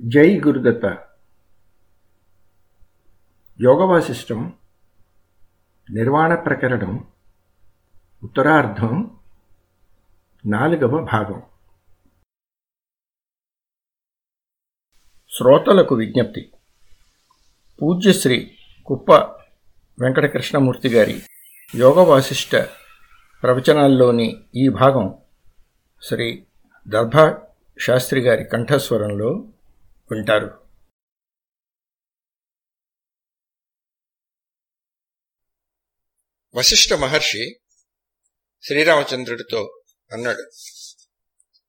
జై గురుదత్త యోగవాసిష్టం నిర్వాణ ప్రకరణం ఉత్తరార్ధం నాలుగవ భాగం. శ్రోతలకు విజ్ఞప్తి. పూజ్యశ్రీ కుప్ప వెంకటకృష్ణమూర్తి గారి యోగవాసిష్ట ప్రవచనాల్లోని ఈ భాగం శ్రీ దర్భా శాస్త్రి గారి కంఠస్వరంలో వింటారు వశిష్ఠ మహర్షి శ్రీరామచంద్రుడితో అన్నాడు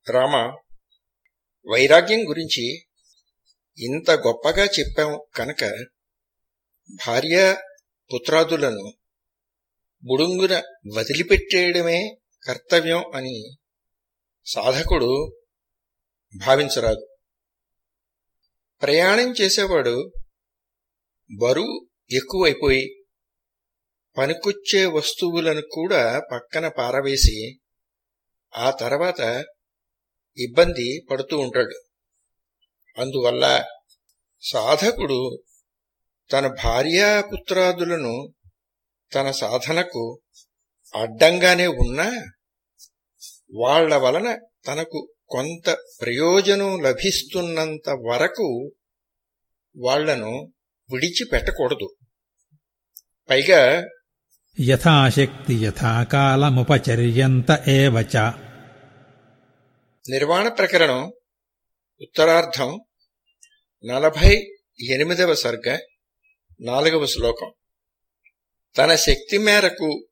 రామ వైరాగ్యం గురించి ఇంత గొప్పగా చెప్పాం కనుక భార్య పుత్రాదులను బుడుంగున వదిలిపెట్టేయడమే కర్తవ్యం అని సాధకుడు భావించరాదు. ప్రయాణం చేసేవాడు బరువు ఎక్కువైపోయి పనికొచ్చే వస్తువులను కూడా పక్కన పారవేసి ఆ తర్వాత ఇబ్బంది పడుతూ ఉంటాడు. అందువల్ల సాధకుడు తన భార్యాపుత్రాదులను తన సాధనకు అడ్డంగానే ఉన్నా వాళ్ళ వలన తనకు కొంత ప్రయోజనం లభిస్తున్నంత వరకు వాళ్ళను విడిచిపెట్టకూడదు. పైగా యథాశక్తి యథాకాలముపచర్యంత ఏవచ నిర్వాణ ప్రకరణం ఉత్తరార్ధం నలభై ఎనిమిదవ సర్గ నాలుగవ శ్లోకం. తన శక్తి మేరకు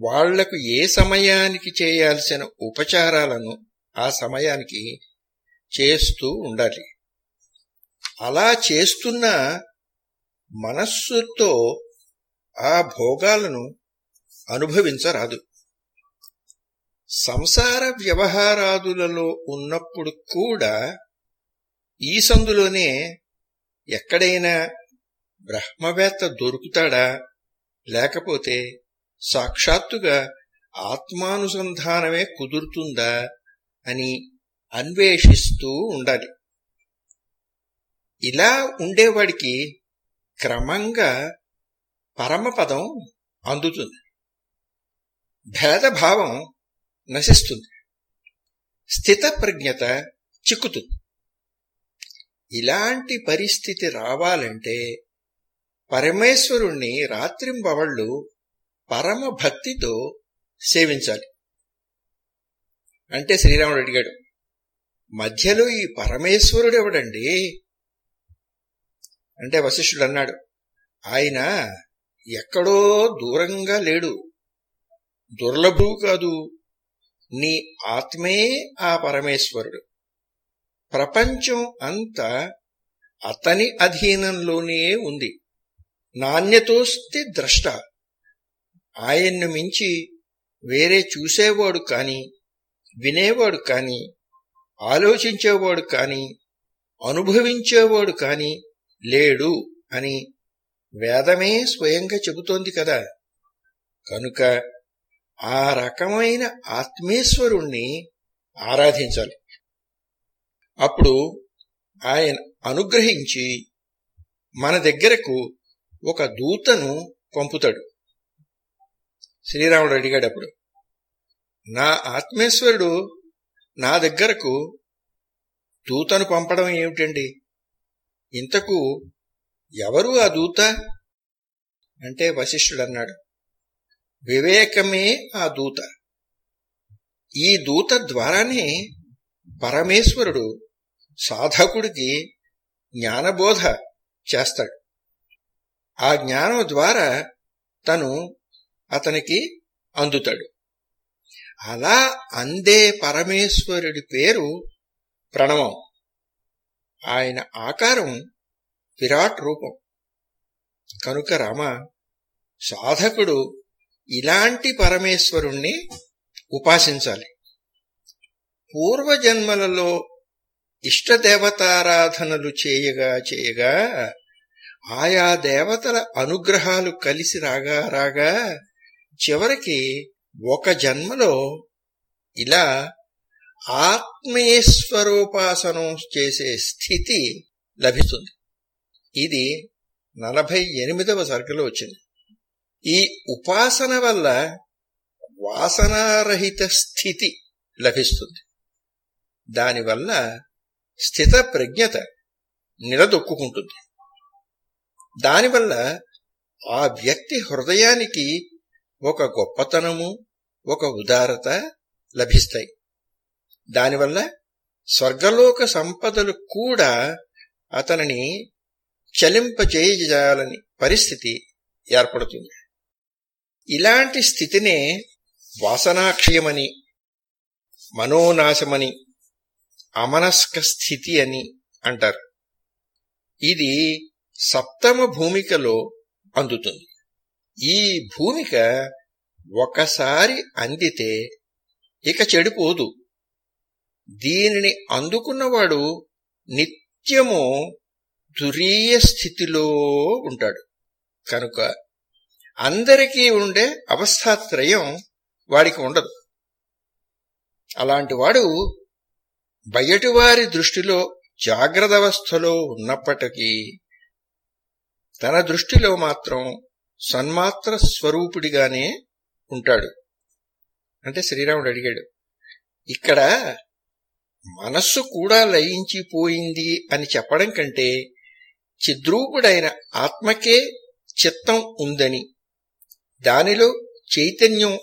వాళ్ళకు ఏ సమయానికి చేయాల్సిన ఉపచారాలను ఆ సమయానికి చేస్తూ ఉండాలి. అలా చేస్తున్న మనస్సుతో ఆ భోగాలను అనుభవించరాదు. సంసార వ్యవహారాదులలో ఉన్నప్పుడు కూడా ఈ సందులోనే ఎక్కడైనా బ్రహ్మవేత్త దొరుకుతాడా? లేకపోతే సాక్షాత్తుగా ఆత్మానుసంధానమే కుదురుతుందా అని అన్వేషిస్తూ ఉండాలి. ఇలా ఉండేవాడికి క్రమంగా పరమపదం అందుతుంది. భేదభావం నశిస్తుంది. స్థిత ప్రజ్ఞత చిక్కుతుంది. ఇలాంటి పరిస్థితి రావాలంటే పరమేశ్వరుణ్ణి రాత్రింబవళ్ళు పరమ భక్తితో సేవించాలి. అంటే శ్రీరాముడు అడిగాడు మధ్యలో ఈ పరమేశ్వరుడు ఎవడండి అంటే వశిష్ఠుడు అన్నాడు ఆయన ఎక్కడో దూరంగా లేడు. దుర్లభు కాదు. నీ ఆత్మే ఆ పరమేశ్వరుడు. ప్రపంచం అంతా అతని అధీనంలోనే ఉంది. నాణ్యతోస్తే ద్రష్ట. ఆయన్ను మించి వేరే చూసేవాడు కాని వినేవాడు కాని ఆలోచించేవాడు కాని అనుభవించేవాడు కాని లేడు అని వేదమే స్వయంగా చెబుతోంది కదా. కనుక ఆ రకమైన ఆత్మేశ్వరుణ్ణి ఆరాధించాలి. అప్పుడు ఆయన అనుగ్రహించి మన దగ్గరకు ఒక దూతను పంపుతాడు. శ్రీరాముడు అడిగాడు అప్పుడు నా ఆత్మేశ్వరుడు నా దగ్గరకు దూతను పంపడం ఏమిటండి? ఇంతకు ఎవరు ఆ దూత? అంటే వశిష్ఠుడు అన్నాడు వివేకమే ఆ దూత. ఈ దూత ద్వారానే పరమేశ్వరుడు సాధకుడికి జ్ఞానబోధ చేస్తాడు. ఆ జ్ఞానం ద్వారా తను అతనికి అందుతాడు. అలా అందే పరమేశ్వరుడి పేరు ప్రణవం. ఆయన ఆకారం విరాట్ రూపం. కనుక రామ సాధకుడు ఇలాంటి పరమేశ్వరుణ్ణి ఉపాసించాలి. పూర్వజన్మలలో ఇష్టదేవతారాధనలు చేయగా చేయగా ఆయా దేవతల అనుగ్రహాలు కలిసి రాగా రాగా చివరికి ఒక జన్మలో ఇలా ఆత్మేశ్వరోపాసనం చేసే స్థితి లభిస్తుంది. ఇది నలభై ఎనిమిదవ సర్గలో వచ్చింది. ఈ ఉపాసన వల్ల వాసనారహిత స్థితి లభిస్తుంది. దానివల్ల స్థిత ప్రజ్ఞత నిలదొక్కుంటుంది దానివల్ల ఆ వ్యక్తి హృదయానికి ఒక గొప్పతనము ఒక ఉదారత లభిస్తాయి. దానివల్ల స్వర్గలోక సంపదలు కూడా అతనిని చలింపచేయాలని పరిస్థితి ఏర్పడుతుంది. ఇలాంటి స్థితినే వాసనాక్షయమని మనోనాశమని అమనస్క స్థితి అని అంటారు. ఇది సప్తమ భూమికలో అందుతుంది. ఈ భూమిక ఒకసారి అందితే ఇక చెడిపోదు. దీనిని అందుకున్నవాడు నిత్యము తురీయ స్థితిలో ఉంటాడు. కనుక అందరికీ ఉండే అవస్థాత్రయం వాడికి ఉండదు. అలాంటి వాడు బయటివారి దృష్టిలో జాగ్రత్త అవస్థలో ఉన్నప్పటికీ తన దృష్టిలో మాత్రం సన్మాత్ర స్వరూపుడిగానే ఉంటాడు. అంటే శ్రీరాముడు అడిగాడు ఇక్కడ మనస్సు కూడా లయించిపోయింది అని చెప్పడం కంటే చిద్రూపుడైన ఆత్మకే చిత్తం ఉందని. దానిలో చైతన్యం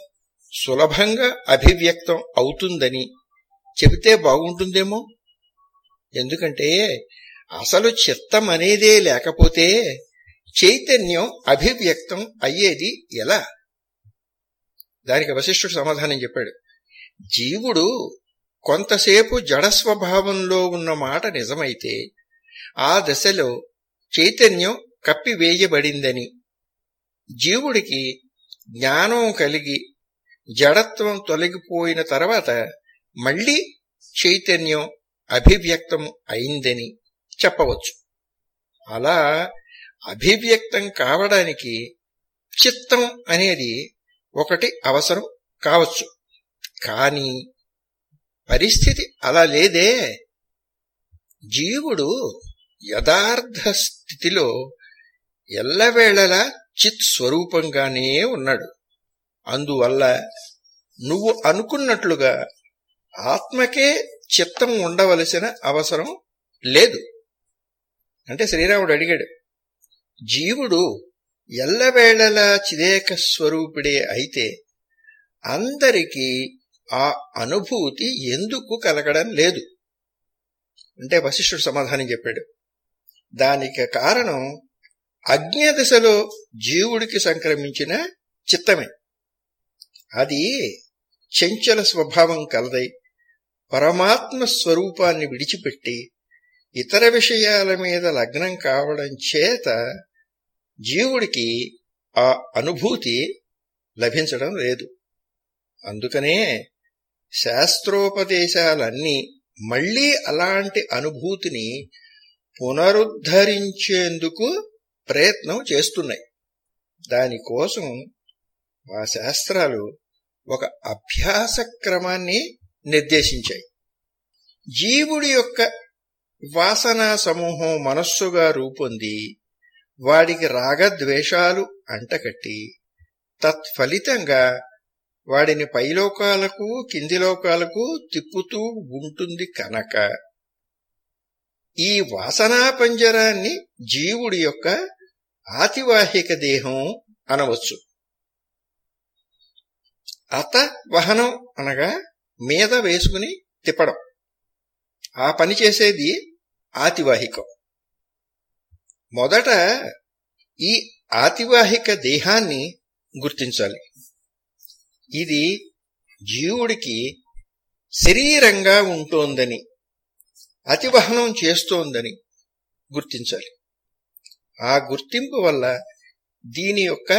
సులభంగా అభివ్యక్తం అవుతుందని చెబితే బాగుంటుందేమో? ఎందుకంటే అసలు చిత్తం అనేదే లేకపోతే చైతన్యం అభివ్యక్తం అయ్యేది ఎలా? దానికి వశిష్ఠుడు సమాధానం చెప్పాడు. జీవుడు కొంతసేపు జడ స్వభావంలో ఉన్న మాట నిజమైతే ఆ దశలో చైతన్యం కప్పివేయబడిందని. జీవుడికి జ్ఞానం కలిగి జడత్వం తొలగిపోయిన తర్వాత మళ్ళీ చైతన్యం అభివ్యక్తం అయిందని చెప్పవచ్చు. అలా అభివ్యక్తం కావడానికి చిత్తం అనేది ఒకటి అవసరం కావచ్చు. కాని పరిస్థితి అలా లేదే. జీవుడు యథార్థ స్థితిలో ఎల్లవేళలా చిత్ స్వరూపంగానే ఉన్నాడు. అందువల్ల నువ్వు అనుకున్నట్లుగా ఆత్మకే చిత్తం ఉండవలసిన అవసరం లేదు. అంటే శ్రీరాముడు అడిగాడు జీవుడు ఎల్లవేళలా చిదేక స్వరూపుడే అయితే అందరికీ ఆ అనుభూతి ఎందుకు కలగడం లేదు? అంటే వశిష్ఠుడు సమాధానం చెప్పాడు దానికి కారణం అజ్ఞదశలో జీవుడికి సంక్రమించిన చిత్తమే. అది చెంచల స్వభావం కలదై పరమాత్మ స్వరూపాన్ని విడిచిపెట్టి ఇతర విషయాల మీద లగ్నం కావడం చేత జీవుడికి ఆ అనుభూతి లభించడం లేదు. అందుకనే శాస్త్రోపదేశాలన్నీ మళ్ళీ అలాంటి అనుభూతిని పునరుద్ధరించేందుకు ప్రయత్నం చేస్తున్నాయి. దానికోసం ఆ శాస్త్రాలు ఒక అభ్యాస క్రమాన్ని నిర్దేశించాయి. జీవుడి యొక్క వాసనా సమూహం మనస్సుగా రూపొంది వాడికి రాగద్వేషాలు అంటకట్టి తత్ఫలితంగా వాడిని పైలోకాలకు కింది లోకాలకు తిప్పుతూ ఉంటుంది కనుక ఈ వాసనా పంజరాన్ని జీవుడి యొక్క ఆతివాహిక దేహం అనవచ్చు. అత వహనం అనగా మీద వేసుకుని తిప్పడం. ఆ పని చేసేది ఆతివాహికం. మొదట ఈ ఆతివాహిక దేహాన్ని గుర్తించాలి. ఇది జీవుడికి శరీరంగా ఉంటోందని అతివహనం చేస్తోందని గుర్తించాలి. ఆ గుర్తింపు వల్ల దీని యొక్క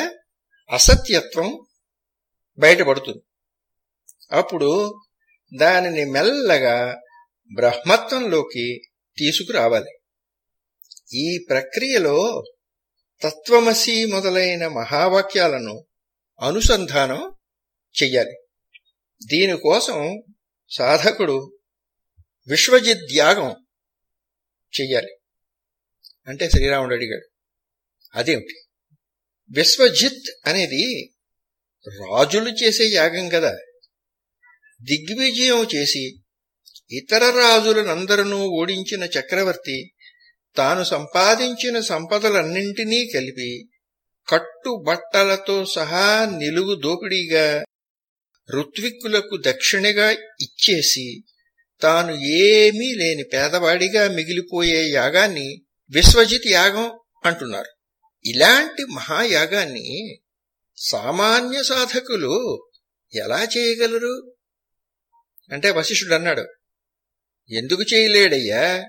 అసత్యత్వం బయటపడుతుంది. అప్పుడు దానిని మెల్లగా బ్రహ్మత్వంలోకి తీసుకురావాలి. ఈ ప్రక్రియలో తత్వమసి మొదలైన మహావాక్యాలను అనుసంధానం చెయ్యాలి. దీనికోసం సాధకుడు విశ్వజిత్ యాగం చెయ్యాలి. అంటే శ్రీరాముడు అడిగాడు అదేమిటి? విశ్వజిత్ అనేది రాజులు చేసే యాగం కదా. దిగ్విజయం చేసి ఇతర రాజులనందరూ ఓడించిన చక్రవర్తి తాను సంపాదించిన సంపదలన్నింటినీ కలిపి కట్టుబట్టలతో సహా నిలువు దోపిడీగా ఋత్విక్కులకు దక్షిణగా ఇచ్చేసి తాను ఏమీ లేని పేదవాడిగా మిగిలిపోయే యాగాన్ని విశ్వజిత్ యాగం అంటున్నారు. ఇలాంటి మహాయాగాన్ని సామాన్య సాధకులు ఎలా చేయగలరు? అంటే వశిష్ఠుడు అన్నాడు ఎందుకు చేయలేడయ్యా?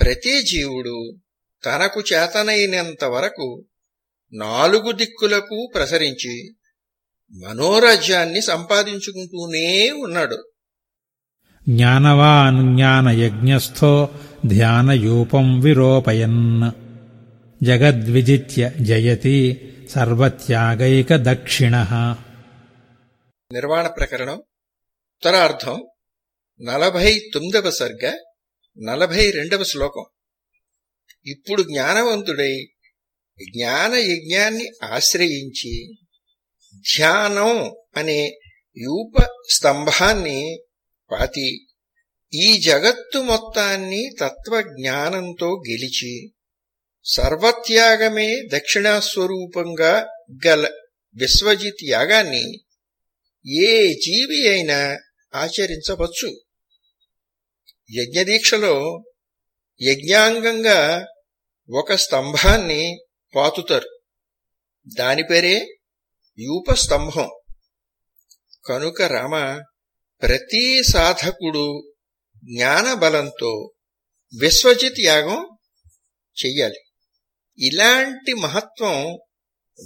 ప్రతి జీవుడు తనకు చేతనైనంత వరకు నాలుగు దిక్కులకు ప్రసరించి మనోరాజ్యాన్ని సంపాదించుకుంటూనే ఉన్నాడు. జ్ఞానవాన్ జ్ఞానయజ్ఞస్థో ధ్యానయూపం విరోపయన్ జగద్విజిత్య జయతి సర్వత్యాగైక దక్షిణ నిర్వాణ ప్రకరణం ఉత్తరార్థం నలభై తొమ్మిదవ సర్గ నలభై రెండవ శ్లోకం ఇప్పుడు జ్ఞానవంతుడై జ్ఞాన యజ్ఞాన్ని ఆశ్రయించి ధ్యానం అనే యూప స్తంభాన్ని పాతి ఈ జగత్తు మొత్తాన్ని తత్వజ్ఞానంతో గెలిచి సర్వత్యాగమే దక్షిణాస్వరూపంగా గల విశ్వజిత్ యాగాన్ని ఏ జీవి అయినా ఆచరించవచ్చు. యజ్ఞదీక్షలో యజ్ఞాంగంగా ఒక స్తంభాన్ని పాతుతారు. దాని పేరే యూపస్తంభం కనుక రామ ప్రతి సాధకుడు జ్ఞానబలంతో విశ్వజిత్ యాగం చెయ్యాలి. ఇలాంటి మహత్వం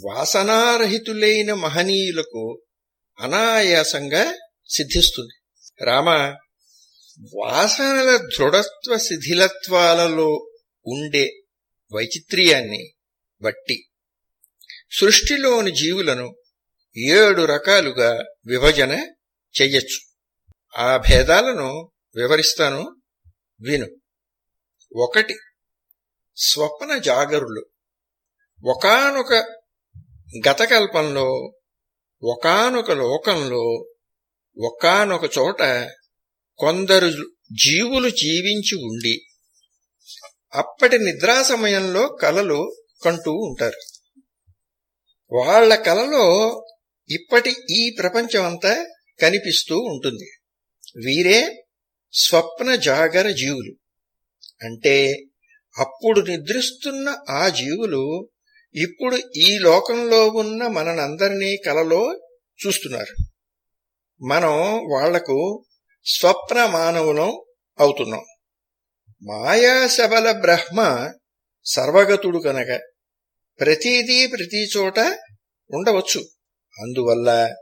వాసనారహితులైన మహనీయులకు అనాయాసంగా సిద్ధిస్తుంది. రామ వాసనల దృఢత్వ శిథిలత్వాలలో ఉండే వైచిత్ర్యాన్ని బట్టి సృష్టిలోని జీవులను ఏడు రకాలుగా విభజన చెయ్యొచ్చు. ఆ భేదాలను వివరిస్తాను విను. ఒకటి స్వప్న జాగరులు. ఒకనొక గతకల్పంలో ఒకనొక లోకంలో ఒకనొక చోట కొందరు జీవులు జీవించి ఉండి అప్పటి నిద్రా సమయంలో కలలు కంటూ ఉంటారు. వాళ్ళ కలలో ఇప్పటి ఈ ప్రపంచమంతా కనిపిస్తూ ఉంటుంది. వీరే స్వప్న జాగర జీవులు. అంటే అప్పుడు నిద్రిస్తున్న ఆ జీవులు ఇప్పుడు ఈ లోకంలో ఉన్న మనందరినీ కలలో చూస్తున్నారు. మనం వాళ్ళకు స్వప్న మానవులం అవుతున్నాం. మాయాశబల బ్రహ్మ సర్వగతుడు కనుక ప్రతిదీ ప్రతి చోట ఉండవచ్చు. అందువల్ల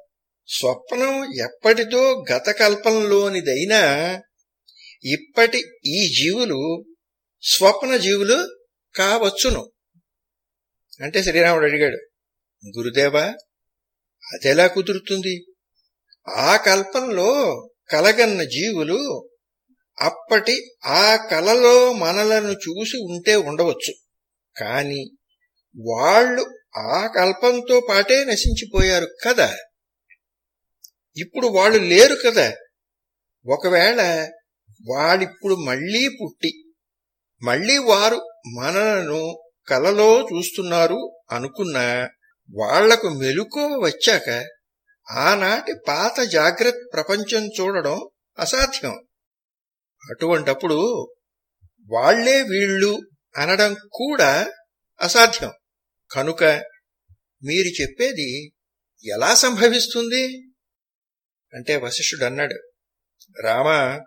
స్వప్నం ఎప్పటిదో గత కల్పంలోనిదైనా ఇప్పటి ఈ జీవులు స్వప్న జీవులు కావచ్చును. అంటే శ్రీరాముడు అడిగాడు గురుదేవా అదెలా కుదురుతుంది? ఆ కల్పంలో కలగన్న జీవులు అప్పటి ఆ కలలో మనలను చూసి ఉంటే ఉండవచ్చు. కాని వాళ్ళు ఆ కల్పంతో పాటే నశించిపోయారు కదా! ఇప్పుడు వాళ్ళు లేరు కదా. ఒకవేళ వాళ్ళిప్పుడు మళ్ళీ పుట్టి మళ్ళీ వారు మనలను కలలో చూస్తున్నారు అనుకున్నా వాళ్ళకు మెలుకువ వచ్చాక ఆనాటి పాత జాగ్రత్త ప్రపంచం చూడడం అసాధ్యం. అటువంటప్పుడు వాళ్ళే వీళ్ళు అనడం కూడా అసాధ్యం. కనుక మీరు చెప్పేది ఎలా సంభవిస్తుంది? అంటే వశిష్ఠుడు అన్నాడు రామ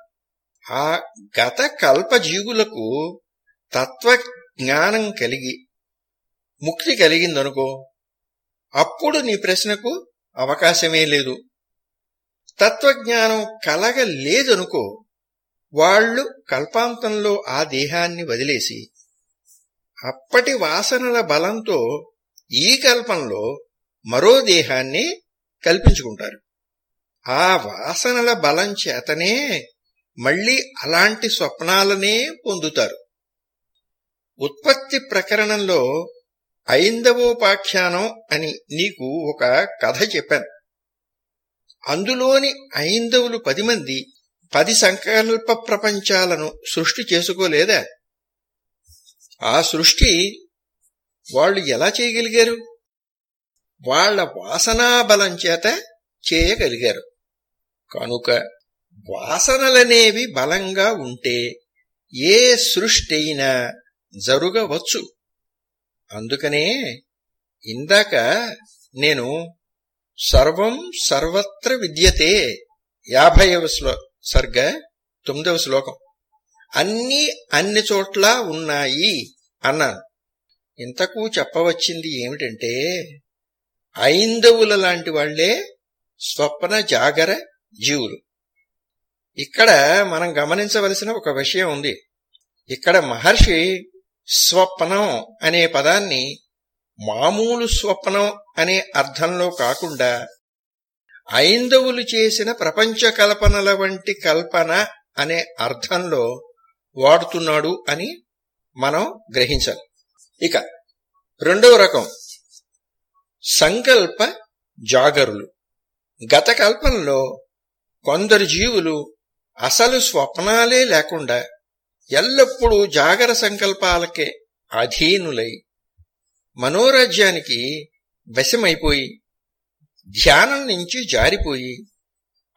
ఆ గత కల్పజీవులకు తత్వజ్ఞానం కలిగి ముక్తి కలిగిందనుకో అప్పుడు నీ ప్రశ్నకు అవకాశమే లేదు. తత్వజ్ఞానం కలగలేదనుకో వాళ్ళు కల్పాంతంలో ఆ దేహాన్ని వదిలేసి అప్పటి వాసనల బలంతో ఈ కల్పంలో మరో దేహాన్ని కల్పించుకుంటారు. ఆ వాసనల బలం చేతనే మళ్ళీ అలాంటి స్వప్నాలనే పొందుతారు. ఉత్పత్తి ప్రకరణంలో ఐందవోపాఖ్యానం అని నీకు ఒక కథ చెప్పాను. అందులోని ఐందవులు పది మంది పది సంకల్ప ప్రపంచాలను సృష్టి చేసుకోలేదా? ఆ సృష్టి వాళ్ళు ఎలా చేయగలిగారు? వాళ్ళ వాసనా బలం చేత చేయగలిగారు. కనుక వాసనలనేవి బలంగా ఉంటే ఏ సృష్టి అయినా జరుగవచ్చు. అందుకనే ఇందాక నేను సర్వం సర్వత్ర విద్యతే యాభైవ శ్లో సర్గ తొమ్మిదవ శ్లోకం. అన్నీ అన్ని చోట్ల ఉన్నాయి అన్నాను. ఇంతకు చెప్పవచ్చింది ఏమిటంటే ఐందవుల లాంటి వాళ్ళే స్వప్న జాగర జీవులు. ఇక్కడ మనం గమనించవలసిన ఒక విషయం ఉంది. ఇక్కడ మహర్షి స్వప్నం అనే పదాన్ని మామూలు స్వప్నం అనే అర్థంలో కాకుండా ఐందవులు చేసిన ప్రపంచ కల్పనల వంటి కల్పన అనే అర్థంలో వాడుతున్నాడు అని మనం గ్రహించాలి. ఇక రెండవ రకం. సంకల్ప జాగరులు. గత కల్పనలో కొందరు జీవులు అసలు స్వప్నాలే లేకుండా ఎల్లప్పుడూ జాగర సంకల్పాలకే అధీనులై మనోరాజ్యానికి వశమైపోయి ధ్యానం నుంచి జారిపోయి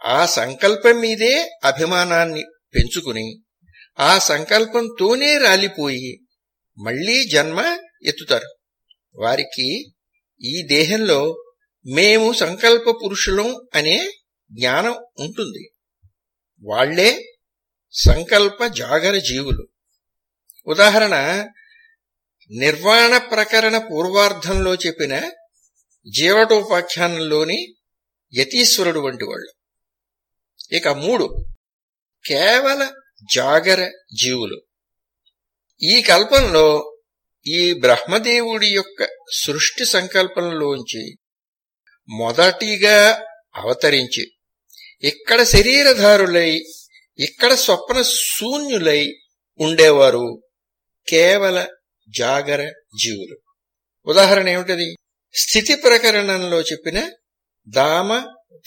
ఆ సంకల్పం మీదే అభిమానాన్ని పెంచుకుని ఆ సంకల్పంతోనే రాలిపోయి మళ్ళీ జన్మ ఎత్తుతారు. వారికి ఈ దేహంలో మేము సంకల్ప పురుషులం అనే జ్ఞానం ఉంటుంది. వాళ్ళే సంకల్ప జాగర జీవులు. ఉదాహరణ నిర్వాణ ప్రకరణ పూర్వార్ధంలో చెప్పిన జీవటోపాఖ్యానంలోని యతీశ్వరుడు వంటి వాళ్ళు. ఇక మూడు కేవల జాగర జీవులు. ఈ కల్పంలో ఈ బ్రహ్మదేవుడి యొక్క సృష్టి సంకల్పంలోంచి మొదటిగా అవతరించి ఇక్కడ శరీరధారులై ఇక్కడ స్వప్న శూన్యులై ఉండేవారు కేవల జాగర జీవులు. ఉదాహరణ ఏమిటది? స్థితి ప్రకరణంలో చెప్పిన దామ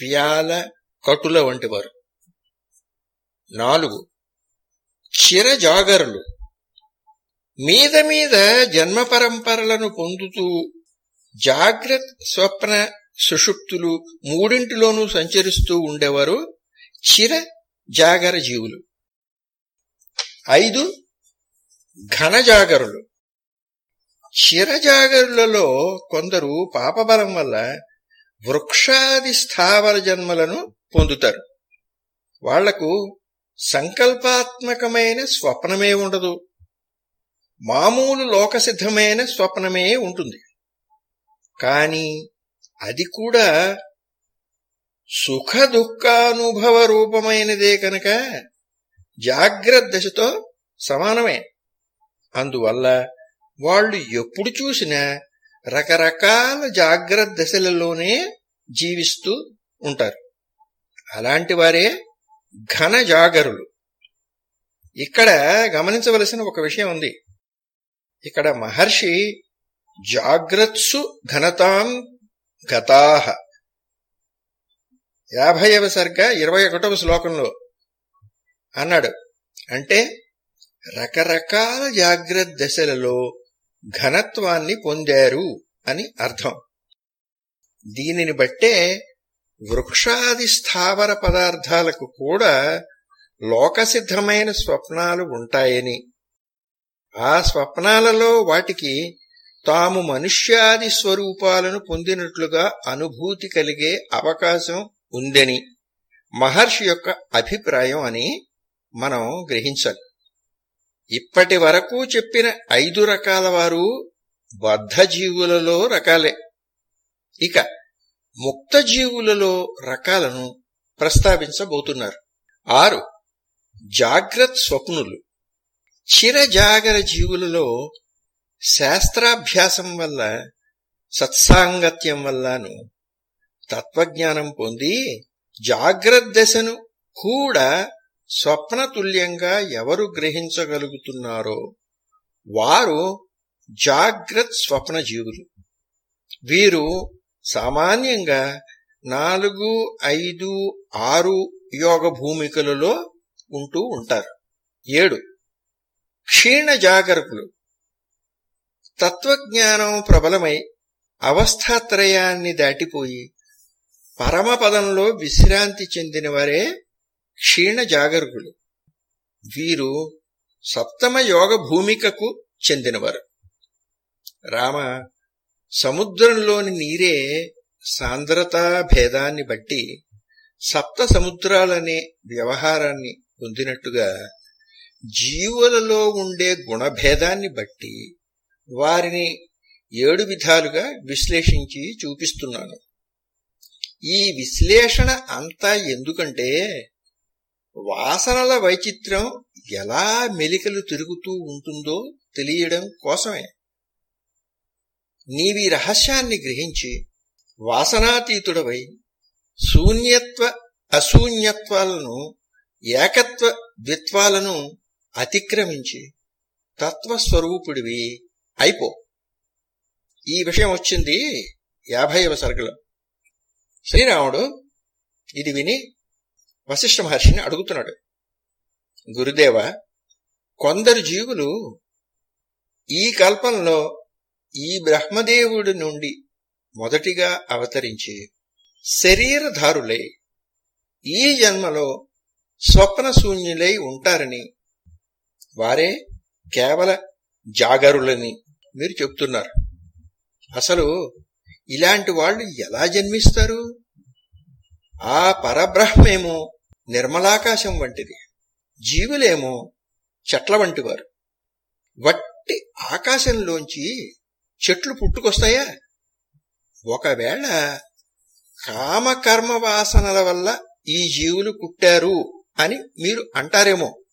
వ్యాల కటుల వంటివారు నాలుగు. చిరజాగరులు. మీద మీద జన్మ పరంపరలను పొందుతూ జాగ్రత్త స్వప్న సుషుప్తులు మూడింటిలోనూ సంచరిస్తూ ఉండేవారు చిర జాగర జీవులు. ఐదు ఘనజాగరులు చిరజాగరులలో కొందరు పాపబలం వల్ల వృక్షాది స్థావర జన్మలను పొందుతారు. వాళ్ళకు సంకల్పాత్మకమైన స్వప్నమే ఉండదు. మామూలు లోకసిద్ధమైన స్వప్నమే ఉంటుంది. కానీ అది కూడా సుఖ దుఃఖానుభవ రూపమైనదే కనుక జాగ్రత్త దశతో సమానమే. అందువల్ల వాళ్ళు ఎప్పుడు చూసినా రకరకాల జాగ్రత్త దశలలోనే జీవిస్తూ ఉంటారు. అలాంటి వారే ఘన జాగరులు. ఇక్కడ గమనించవలసిన ఒక విషయం ఉంది. ఇక్కడ మహర్షి జాగ్రత్సు ఘనతాం గతాహ. యాభైవ సర్గ ఇరవై ఒకటవ శ్లోకంలో అన్నాడు. అంటే రకరకాల జాగ్రత్త దశలలో ఘనత్వాన్ని పొందారు అని అర్థం. దీనిని బట్టే వృక్షాది స్థావర పదార్థాలకు కూడా లోకసిద్ధమైన స్వప్నాలు ఉంటాయని. ఆ స్వప్నాలలో వాటికి తాము మనుష్యాది స్వరూపాలను పొందినట్లుగా అనుభూతి కలిగే అవకాశం ఉందని మహర్షి యొక్క అభిప్రాయం అని మనం గ్రహించాలి. ఇప్పటి వరకు చెప్పిన ఐదు రకాల వారు బద్ధ జీవులలో రకాలే. ఇక ముక్త జీవులలో రకాలను ప్రస్తావించబోతున్నారు. ఆరు జాగ్రత్ స్వప్నులు. చిరజాగర జీవులలో శాస్త్రాభ్యాసం వల్ల సత్సాంగత్యం వల్లను తత్వజ్ఞానం పొంది జాగ్రత్త దశను కూడా స్వప్నతుల్యంగా ఎవరు గ్రహించగలుగుతున్నారో వారు జాగ్రత్ స్వప్న జీవులు. వీరు సామాన్యంగా నాలుగు ఐదు ఆరు యోగ భూమికలలో ఉంటూ ఉంటారు. ఏడు క్షీణ జాగరకులు. తత్వజ్ఞానం ప్రబలమై అవస్థాత్రయాన్ని దాటిపోయి పరమపదంలో విశ్రాంతి చెందిన వారే క్షీణ జాగరుకులు వీరు సప్తమ యోగ భూమికకు చెందినవారు. రామ సముద్రంలోని నీరే సాంద్రతా భేదాన్ని బట్టి సప్త సముద్రాలనే వ్యవహారాన్ని పొందినట్టుగా జీవులలో ఉండే గుణభేదాన్ని బట్టి వారిని ఏడు విధాలుగా విశ్లేషించి చూపిస్తున్నాను. ఈ విశ్లేషణ అంతా ఎందుకంటే వాసనల వైచిత్రం ఎలా మెలికలు తిరుగుతూ ఉంటుందో తెలియడం కోసమే. నీవి రహస్యాన్ని గ్రహించి వాసనాతీతుడవై శూన్యత్వ అశూన్యత్వాలను ఏకత్వ ద్విత్వాలను అతిక్రమించి తత్వస్వరూపుడివి అయిపో. ఈ విషయం వచ్చింది యాభైవ సరుకులో శ్రీరాముడు ఇది విని వశిష్ఠ మహర్షిని అడుగుతున్నాడు. గురుదేవ కొందరు జీవులు ఈ కల్పంలో ఈ బ్రహ్మదేవుడి నుండి మొదటిగా అవతరించి శరీరధారులై ఈ జన్మలో స్వప్న శూన్యులై ఉంటారని వారే కేవల జాగరులని మీరు చెప్తున్నారు. అసలు ఇలాంటి వాళ్ళు ఎలా జన్మిస్తారు? ఆ పరబ్రహ్మేమో నిర్మలాకాశం వంటిది జీవులేమో చెట్ల వంటివారు. వట్టి ఆకాశంలోంచి చెట్లు పుట్టుకొస్తాయా? ఒకవేళ కామకర్మ వాసనల వల్ల ఈ జీవులు పుట్టారు అని మీరు అంటారేమో.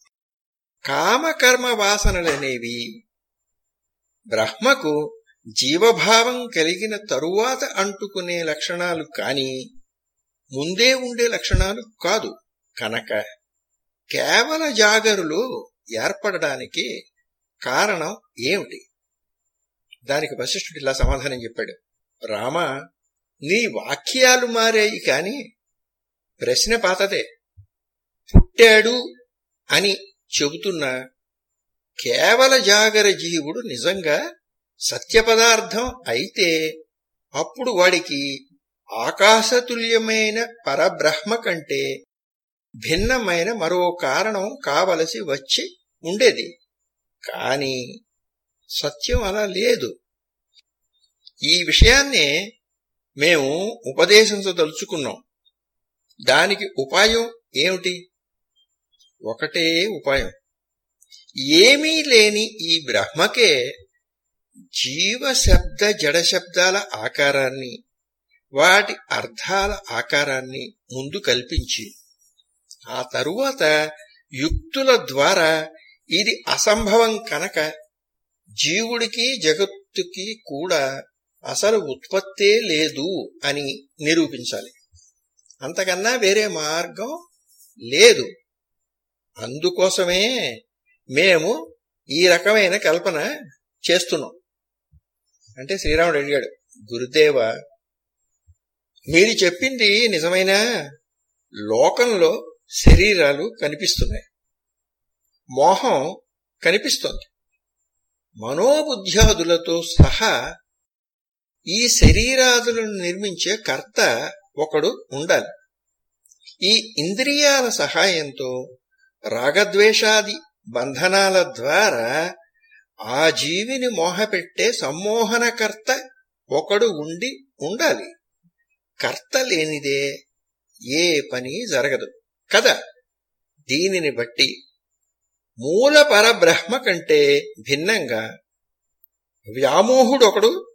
కామకర్మ వాసనలనేవి బ్రహ్మకు జీవభావం కలిగిన తరువాత అంటుకునే లక్షణాలు కాని ముందే ఉండే లక్షణాలు కాదు. కనుక కేవల జాగరులు ఏర్పడడానికి కారణం ఏమిటి? దానికి వశిష్ఠుడు ఇలా సమాధానం చెప్పాడు. రామ నీ వాక్యాలు మారాయి కాని ప్రశ్న పాతదే. పుట్టాడు అని చెబుతున్న కేవల జాగర జీవుడు నిజంగా సత్యపదార్థం అయితే అప్పుడు వాడికి ఆకాశతుల్యమైన పరబ్రహ్మ కంటే భిన్నమైన మరో కారణం కావలసి వచ్చి ఉండేది. కాని సత్యం అలా లేదు. ఈ విషయాన్నే మేము ఉపదేశించదలుచుకున్నాం. దానికి ఉపాయం ఏమిటి? ఒకటే ఉపాయం. ఏమీ లేని ఈ బ్రహ్మకే జీవశబ్ద జడశబ్దాల ఆకారాన్ని వాటి అర్థాల ఆకారాన్ని ముందు కల్పించి ఆ తరువాత యుక్తుల ద్వారా ఇది అసంభవం కనుక జీవుడికి జగత్తుకి కూడా అసలు ఉత్పత్తే లేదు అని నిరూపించాలి. అంతకన్నా వేరే మార్గం లేదు. అందుకోసమే మేము ఈ రకమైన కల్పన చేస్తున్నాం. అంటే శ్రీరాముడు అడిగాడు గురుదేవ మీరు చెప్పింది నిజమైన? లోకంలో శరీరాలు కనిపిస్తున్నాయి. మోహం కనిపిస్తోంది. మనోబుద్ధ్యాదులతో సహా ఈ శరీరాదులను నిర్మించే కర్త ఒకడు ఉండాలి. ఈ ఇంద్రియాల సహాయంతో రాగద్వేషాది బంధనాల ద్వారా ఆ జీవిని మోహపెట్టే సమ్మోహనకర్త ఒకడు ఉండి ఉండాలి. కర్త లేనిదే ఏ పని జరగదు. కదా దీనిని బట్టి మూల పరబ్రహ్మ కంటే భిన్నంగా వ్యామోహుడొకడు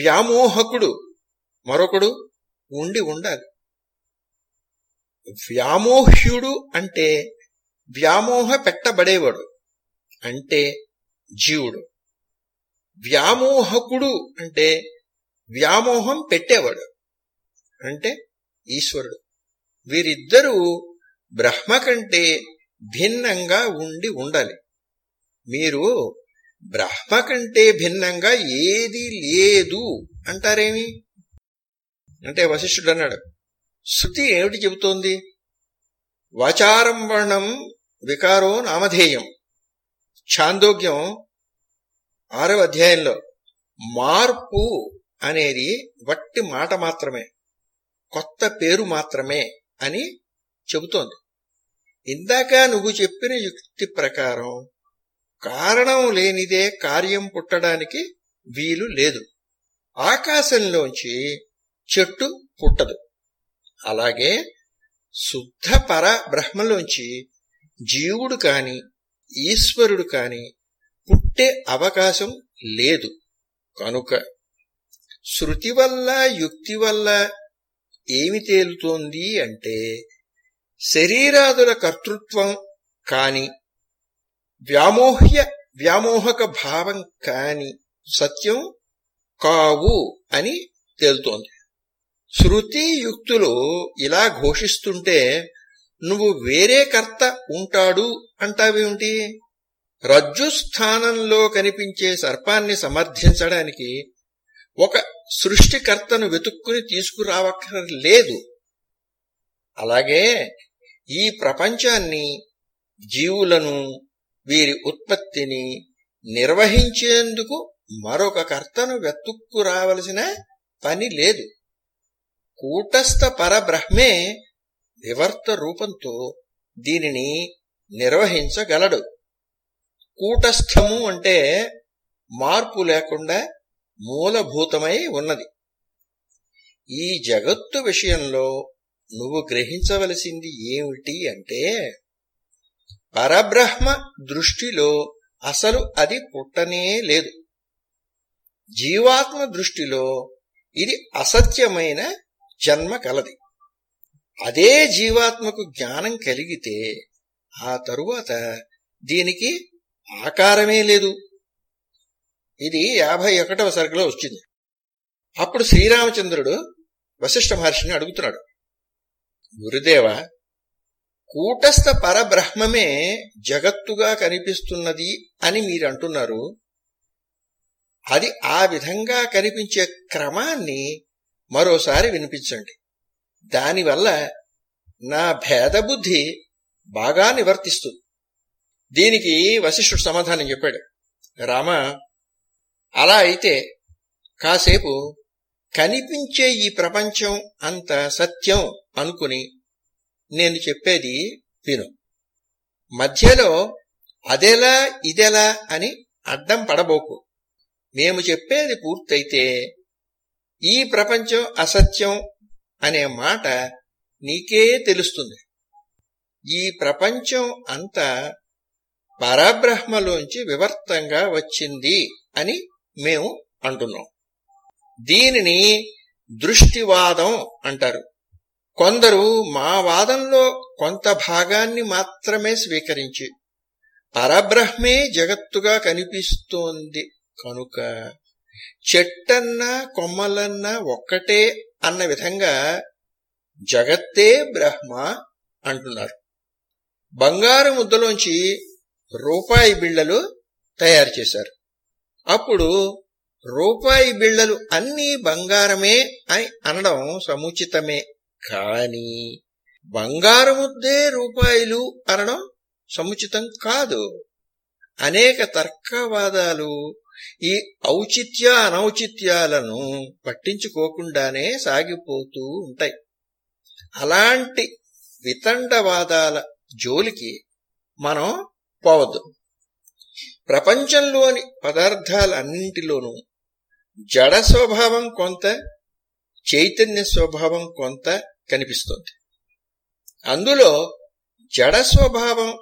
వ్యామోహకుడు మరొకడు ఉండి ఉండాలి. వ్యామోహ్యుడు అంటే వ్యామోహ పెట్టబడేవాడు అంటే జీవుడు. వ్యామోహకుడు అంటే వ్యామోహం పెట్టేవాడు అంటే ఈశ్వరుడు. వీరిద్దరూ బ్రహ్మ కంటే భిన్నంగా ఉండి ఉండాలి. మీరు బ్రహ్మ కంటే భిన్నంగా ఏది లేదు అంటారేమి? అంటే వశిష్ఠుడు అన్నాడు శృతి ఏమిటి చెబుతోంది? వాచారంభణం వికారో నామధేయం. ఛాందోగ్యం ఆరవ అధ్యాయంలో మార్పు అనేది వట్టి మాట మాత్రమే కొత్త పేరు మాత్రమే అని చెబుతోంది. ఇందాక నువ్వు చెప్పిన యుక్తి ప్రకారం కారణం లేనిదే కార్యం పుట్టడానికి వీలు లేదు. ఆకాశంలోంచి చెట్టు పుట్టదు. అలాగే శుద్ధ పర బ్రహ్మలోంచి జీవుడు కాని ఈశ్వరుడు కాని పుట్టే అవకాశం లేదు. కనుక శృతి వల్ల యుక్తి వల్ల ఏమి తేలుతోంది అంటే శరీరాదుల కర్తృత్వం కాని వ్యామోహ్య వ్యామోహక భావం కాని సత్యం కావు అని తేలుతోంది. శృతి యుక్తులు ఇలా ఘోషిస్తుంటే నువ్వు వేరే కర్త ఉంటాడు అంటావేమిటి రజ్జు స్థానంలో కనిపించే సర్పాన్ని సమర్థించడానికి ఒక సృష్టికర్తను వెతుక్కుని తీసుకురావక్కర్లేదు. అలాగే ఈ ప్రపంచాన్ని జీవులను వీరి ఉత్పత్తిని నిర్వహించేందుకు మరొక కర్తను వెతుక్కురావలసిన పని లేదు. కూటస్థ పరబ్రహ్మే వివర్త రూపంతో దీనిని నిర్వహించగలడు. కూటస్థము అంటే మార్పు లేకుండా మూలభూతమై ఉన్నది. ఈ జగత్తు విషయంలో నువ్వు గ్రహించవలసింది ఏమిటి అంటే పరబ్రహ్మ దృష్టిలో అసలు అది పుట్టనే లేదు. జీవాత్మ దృష్టిలో ఇది అసత్యమైన జన్మ కలది. అదే జీవాత్మకు జ్ఞానం కలిగితే ఆ తరువాత దీనికి ఆకారమే లేదు. ఇది యాభై ఒకటవ సరుకులో వచ్చింది. అప్పుడు శ్రీరామచంద్రుడు వశిష్ఠ మహర్షిని అడుగుతున్నాడు. గురుదేవ కూటస్థ పరబ్రహ్మమే జగత్తుగా కనిపిస్తున్నది అని మీరు అంటున్నారు అది ఆ విధంగా కనిపించే క్రమాన్ని మరోసారి వినిపించండి. దానివల్ల నా భేదబుద్ధి బాగా నివర్తిస్తుంది. దీనికి వశిష్ఠుడు సమాధానం చెప్పాడు. రామ అలా అయితే కాసేపు కనిపించే ఈ ప్రపంచం అంత సత్యం అనుకుని నేను చెప్పేది విను. మధ్యలో అదెలా ఇదెలా అని అడ్డం పడబోకు. మేము చెప్పేది పూర్తయితే ఈ ప్రపంచం అసత్యం అనే మాట నీకే తెలుస్తుంది. ఈ ప్రపంచం అంతా పరబ్రహ్మలోంచి వివర్తంగా వచ్చింది అని మేము అంటున్నాం. దీనిని దృష్టివాదం అంటారు. కొందరు మా వాదంలో కొంత భాగాన్ని మాత్రమే స్వీకరించి పరబ్రహ్మే జగత్తుగా కనిపిస్తోంది. కనుక చెట్టన్నా కొమ్మలన్నా ఒక్కటే అన్న విధంగా జగత్తే బ్రహ్మ అంటున్నారు. బంగారు ముద్దలోంచి రూపాయి బిళ్ళలు తయారు చేశారు. అప్పుడు రూపాయి బిళ్ళలు అన్నీ బంగారమే అని అనడం సముచితమే. కాని బంగారు ముద్దే రూపాయలు అనడం సముచితం కాదు. అనేక తర్కవాదాలు ఈ ఔచిత్య అనౌచిత్యాలను పట్టించుకోకుండానే సాగిపోతూ ఉంటాయి. అలాంటి వితండవాదాల జోలికి మనం పోవద్దు. ప్రపంచంలోని పదార్థాలన్నింటిలోనూ జడ స్వభావం కొంత చైతన్య స్వభావం కొంత కనిపిస్తుంది. అందులో జడ స్వభావం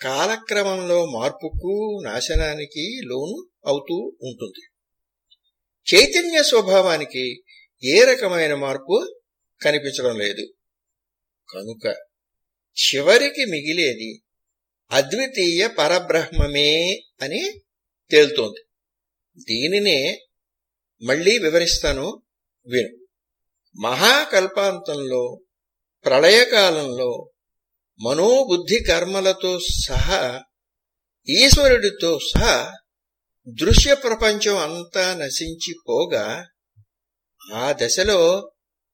కాలక్రమంలో మార్పుకు నాశనానికి లోను అవుతూ ఉంటుంది. చైతన్య స్వభావానికి ఏ రకమైన మార్పు కనిపించడం లేదు. కనుక చివరికి మిగిలేది అద్వితీయ పరబ్రహ్మమే అని తేలుతోంది. దీనినే మళ్ళీ వివరిస్తాను విను. మహాకల్పాంతంలో ప్రళయకాలంలో మనోబుద్ధి కర్మలతో సహా ఈశ్వరుడితో సహా దృశ్య ప్రపంచం అంతా నశించిపోగా ఆ దశలో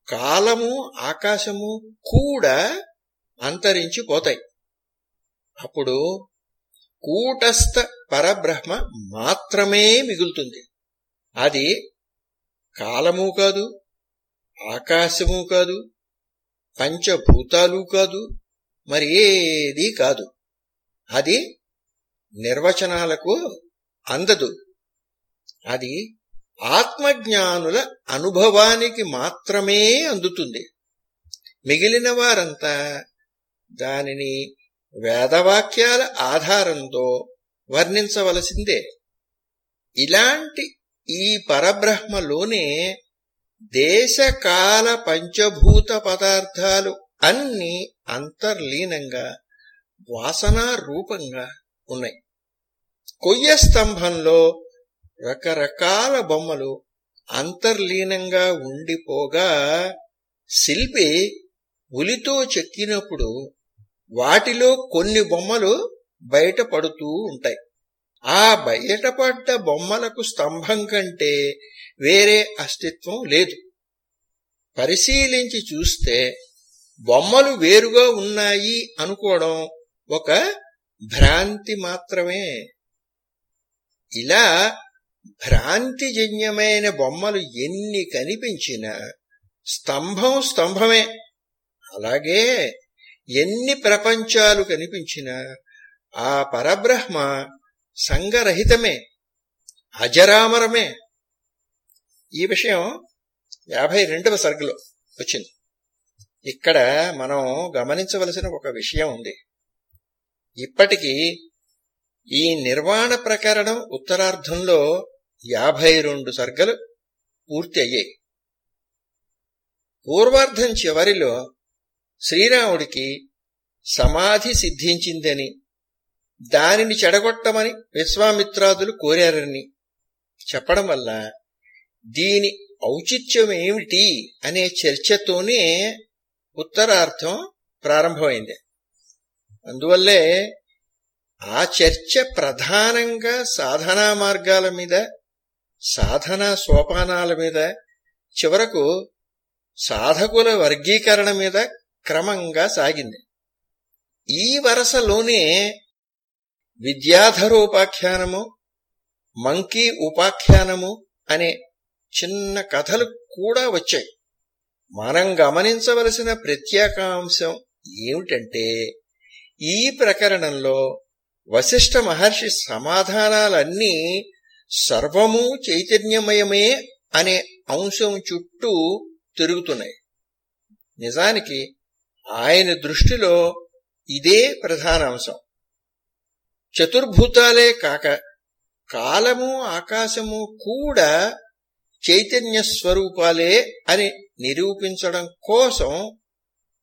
కాలము ఆకాశము కూడా అంతరించిపోతాయి అప్పుడు కూటస్థ పరబ్రహ్మ మాత్రమే మిగులుతుంది. అది కాలము కాదు ఆకాశము కాదు పంచభూతాలు కాదు మరి ఏది కాదు. అది నిర్వచనాలకు అందదు. అది ఆత్మజ్ఞానుల అనుభవానికి మాత్రమే అందుతుంది. మిగిలిన వారంతా దానిని వేదవాక్యాల ఆధారంతో వర్ణించవలసిందే. ఇలాంటి ఈ పరబ్రహ్మలోనే దేశకాల పంచభూత పదార్థాలు అన్ని అంతర్లీనంగా వాసనా రూపంగా ఉన్నాయి. కొయ్య స్తంభంలో రకరకాల బొమ్మలు అంతర్లీనంగా ఉండిపోగా శిల్పి ఉలితో చెక్కినప్పుడు వాటిలో కొన్ని బొమ్మలు బయటపడుతూ ఉంటాయి. ఆ బయటపడ్డ బొమ్మలకు స్తంభం కంటే వేరే అస్తిత్వం లేదు. పరిశీలించి చూస్తే బొమ్మలు వేరుగా ఉన్నాయి అనుకోవడం ఒక భ్రాంతి మాత్రమే. ఇలా భ్రాంతిజన్యమైన బొమ్మలు ఎన్ని కనిపించినా స్తంభం స్తంభమే. అలాగే ఎన్ని ప్రపంచాలు కనిపించినా ఆ పరబ్రహ్మ సంగరహితమే అజరామరమే. ఈ విషయం యాభై రెండవ సర్గలో వచ్చింది. ఇక్కడ మనం గమనించవలసిన ఒక విషయం ఉంది. ఇప్పటికీ ఈ నిర్వాణ ప్రకరణం ఉత్తరార్ధంలో యాభై రెండు సర్గలు పూర్తి అయ్యాయి పూర్వార్ధం చివరిలో శ్రీరాముడికి సమాధి సిద్ధించిందని దానిని చెడగొట్టమని విశ్వామిత్రాదులు కోరారని చెప్పడం వల్ల దీని ఔచిత్యం ఏమిటి అనే చర్చతోనే ఉత్తరార్థం ప్రారంభమైంది. అందువల్లే ఆ చర్చ ప్రధానంగా సాధనా మార్గాల మీద సాధనా సోపానాల మీద చివరకు సాధకుల వర్గీకరణ మీద క్రమంగా సాగింది. ఈ వరసలోనే విద్యాధరోపాఖ్యానము మంకీ ఉపాఖ్యానము అనే చిన్న కథలు కూడా వచ్చాయి. మనం గమనించవలసిన ప్రత్యేకాంశం ఏమిటంటే ఈ ప్రకరణంలో వశిష్ఠ మహర్షి సమాధానాలన్నీ సర్వము చైతన్యమయమే అనే అంశం చుట్టూ తిరుగుతున్నాయి. నిజానికి ఆయన దృష్టిలో ఇదే ప్రధాన అంశం. చతుర్భూతాలే కాక కాలము ఆకాశము కూడా చైతన్య స్వరూపాలే అని నిరూపించడం కోసం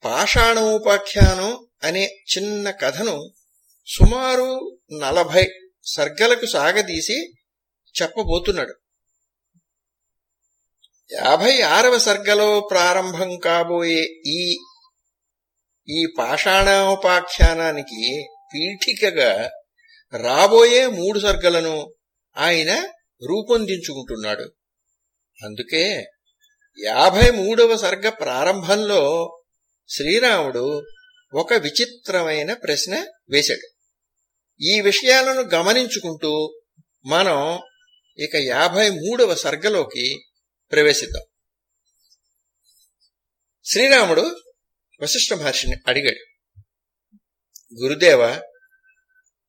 పాషాణోపాఖ్యానం అనే చిన్న కథను సుమారు నలభై సర్గలకు సాగదీసి చెప్పబోతున్నాడు. యాభై ఆరవ సర్గలో ప్రారంభం కాబోయే ఈ ఈ పాషాణోపాఖ్యానానికి పీఠికగా రాబోయే మూడు సర్గలను ఆయన రూపొందించుకుంటున్నాడు. అందుకే యాభై మూడవ సర్గ ప్రారంభంలో శ్రీరాముడు ఒక విచిత్రమైన ప్రశ్న వేశాడు. ఈ విషయాలను గమనించుకుంటూ మనం ఇక యాభై మూడవ సర్గలోకి ప్రవేశిద్దాం. శ్రీరాముడు వశిష్ఠ మహర్షిని అడిగాడు గురుదేవ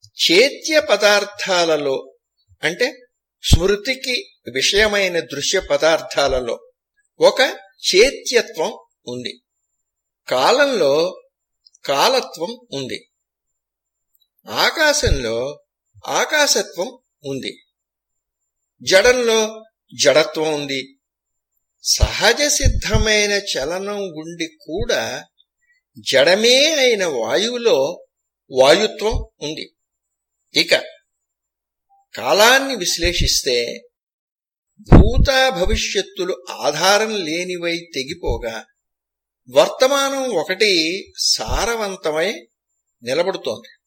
చేత్య పదార్థాలలో అంటే స్మృతికి విషయమైన దృశ్య పదార్థాలలో ఒక చేత్యత్వం ఉంది. కాలంలో కాలత్వం ఉంది. ఆకాశంలో ఆకాశత్వం ఉంది. జడంలో జడత్వం ఉంది. సహజ సిద్ధమైన చలనం గుండి కూడా జడమే అయిన వాయువులో వాయుత్వం ఉంది. ఇక కాలాన్ని విశ్లేషిస్తే భూత భవిష్యత్తులు ఆధారం లేనివై తెగిపోగా వర్తమానం ఒకటి సారవంతమై నిలబడుతోంది.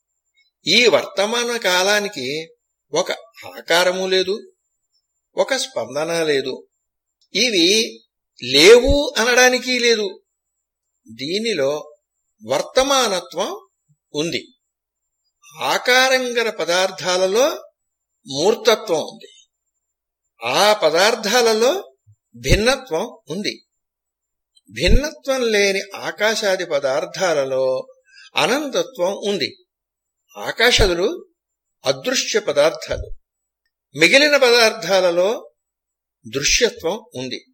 ఈ వర్తమాన కాలానికి ఒక ఆకారము లేదు ఒక స్పందన లేదు. ఇవి లేవు అనడానికి లేదు. దీనిలో వర్తమానత్వం ఉంది. ఆకారంగల పదార్థాలలో మూర్తత్వం ఉంది. ఆ పదార్థాలలో భిన్నత్వం ఉంది. భిన్నత్వం లేని ఆకాశాది పదార్థాలలో అనంతత్వం ఉంది. ఆకాశములు అదృశ్య పదార్థాలు. మిగిలిన పదార్థాలలో దృశ్యత్వం ఉంది.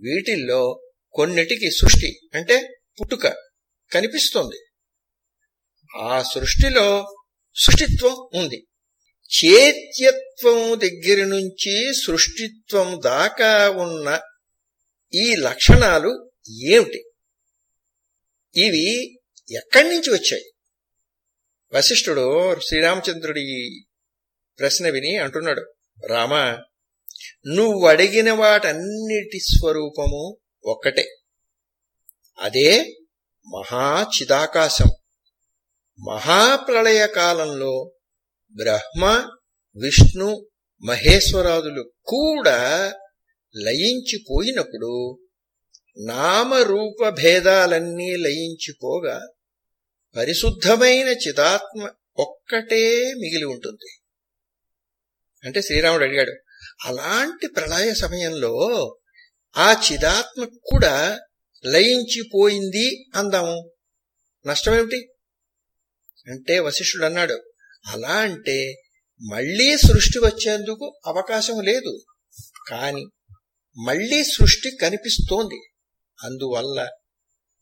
వీటిల్లో కొన్నిటికి సృష్టి అంటే పుట్టుక కనిపిస్తోంది. ఆ సృష్టిలో సృష్టిత్వం ఉంది. చేత్యత్వం దగ్గర నుంచి సృష్టిత్వం దాకా ఉన్న ఈ లక్షణాలు ఏమిటి? ఇవి ఎక్కడి నుంచి వచ్చాయి? వశిష్ఠుడు శ్రీరామచంద్రుడి ప్రశ్న విని అంటున్నాడు రామ నువ్వు అడిగిన వాటన్నిటి స్వరూపము ఒక్కటే. అదే మహాచిదాకాశం. మహాప్రళయ కాలంలో బ్రహ్మ విష్ణు మహేశ్వరాదులు కూడా లయించిపోయినప్పుడు నామరూప భేదాలన్నీ లయించిపోగా పరిశుద్ధమైన చిదాత్మ ఒక్కటే మిగిలి ఉంటుంది. అంటే శ్రీరాముడు అడిగాడు అలాంటి ప్రళయ సమయంలో ఆ చిదాత్మ కూడా లయించిపోయింది అందాము. నష్టమేమిటి? అంటే వశిష్ఠుడు అన్నాడు అలా అంటే మళ్ళీ సృష్టి వచ్చేందుకు అవకాశం లేదు. కాని మళ్ళీ సృష్టి కనిపిస్తోంది. అందువల్ల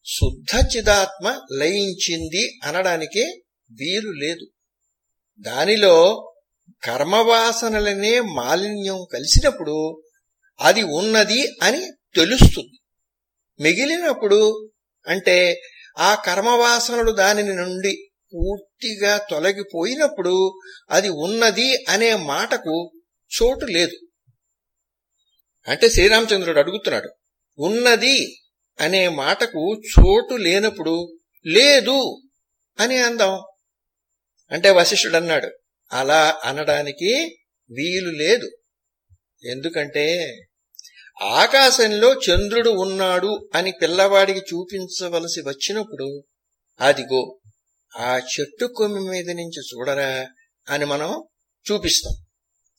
శుద్ధ చిదాత్మ లయించింది అనడానికే వీలు లేదు. దానిలో కర్మవాసనలనే మాలిన్యం కలిసినప్పుడు అది ఉన్నది అని తెలుస్తుంది. మిగిలినప్పుడు అంటే ఆ కర్మవాసనలు దానిని నుండి పూర్తిగా తొలగిపోయినప్పుడు అది ఉన్నది అనే మాటకు చోటు లేదు. అంటే శ్రీరామచంద్రుడు అడుగుతున్నాడు ఉన్నది అనే మాటకు చోటు లేనప్పుడు లేదు అని అందాం. అంటే వశిష్ఠుడు అన్నాడు అలా అనడానికి వీలు లేదు. ఎందుకంటే ఆకాశంలో చంద్రుడు ఉన్నాడు అని పిల్లవాడికి చూపించవలసి వచ్చినప్పుడు అదిగో ఆ చెట్టు కొమ్మి మీద నుంచి చూడరా అని మనం చూపిస్తాం.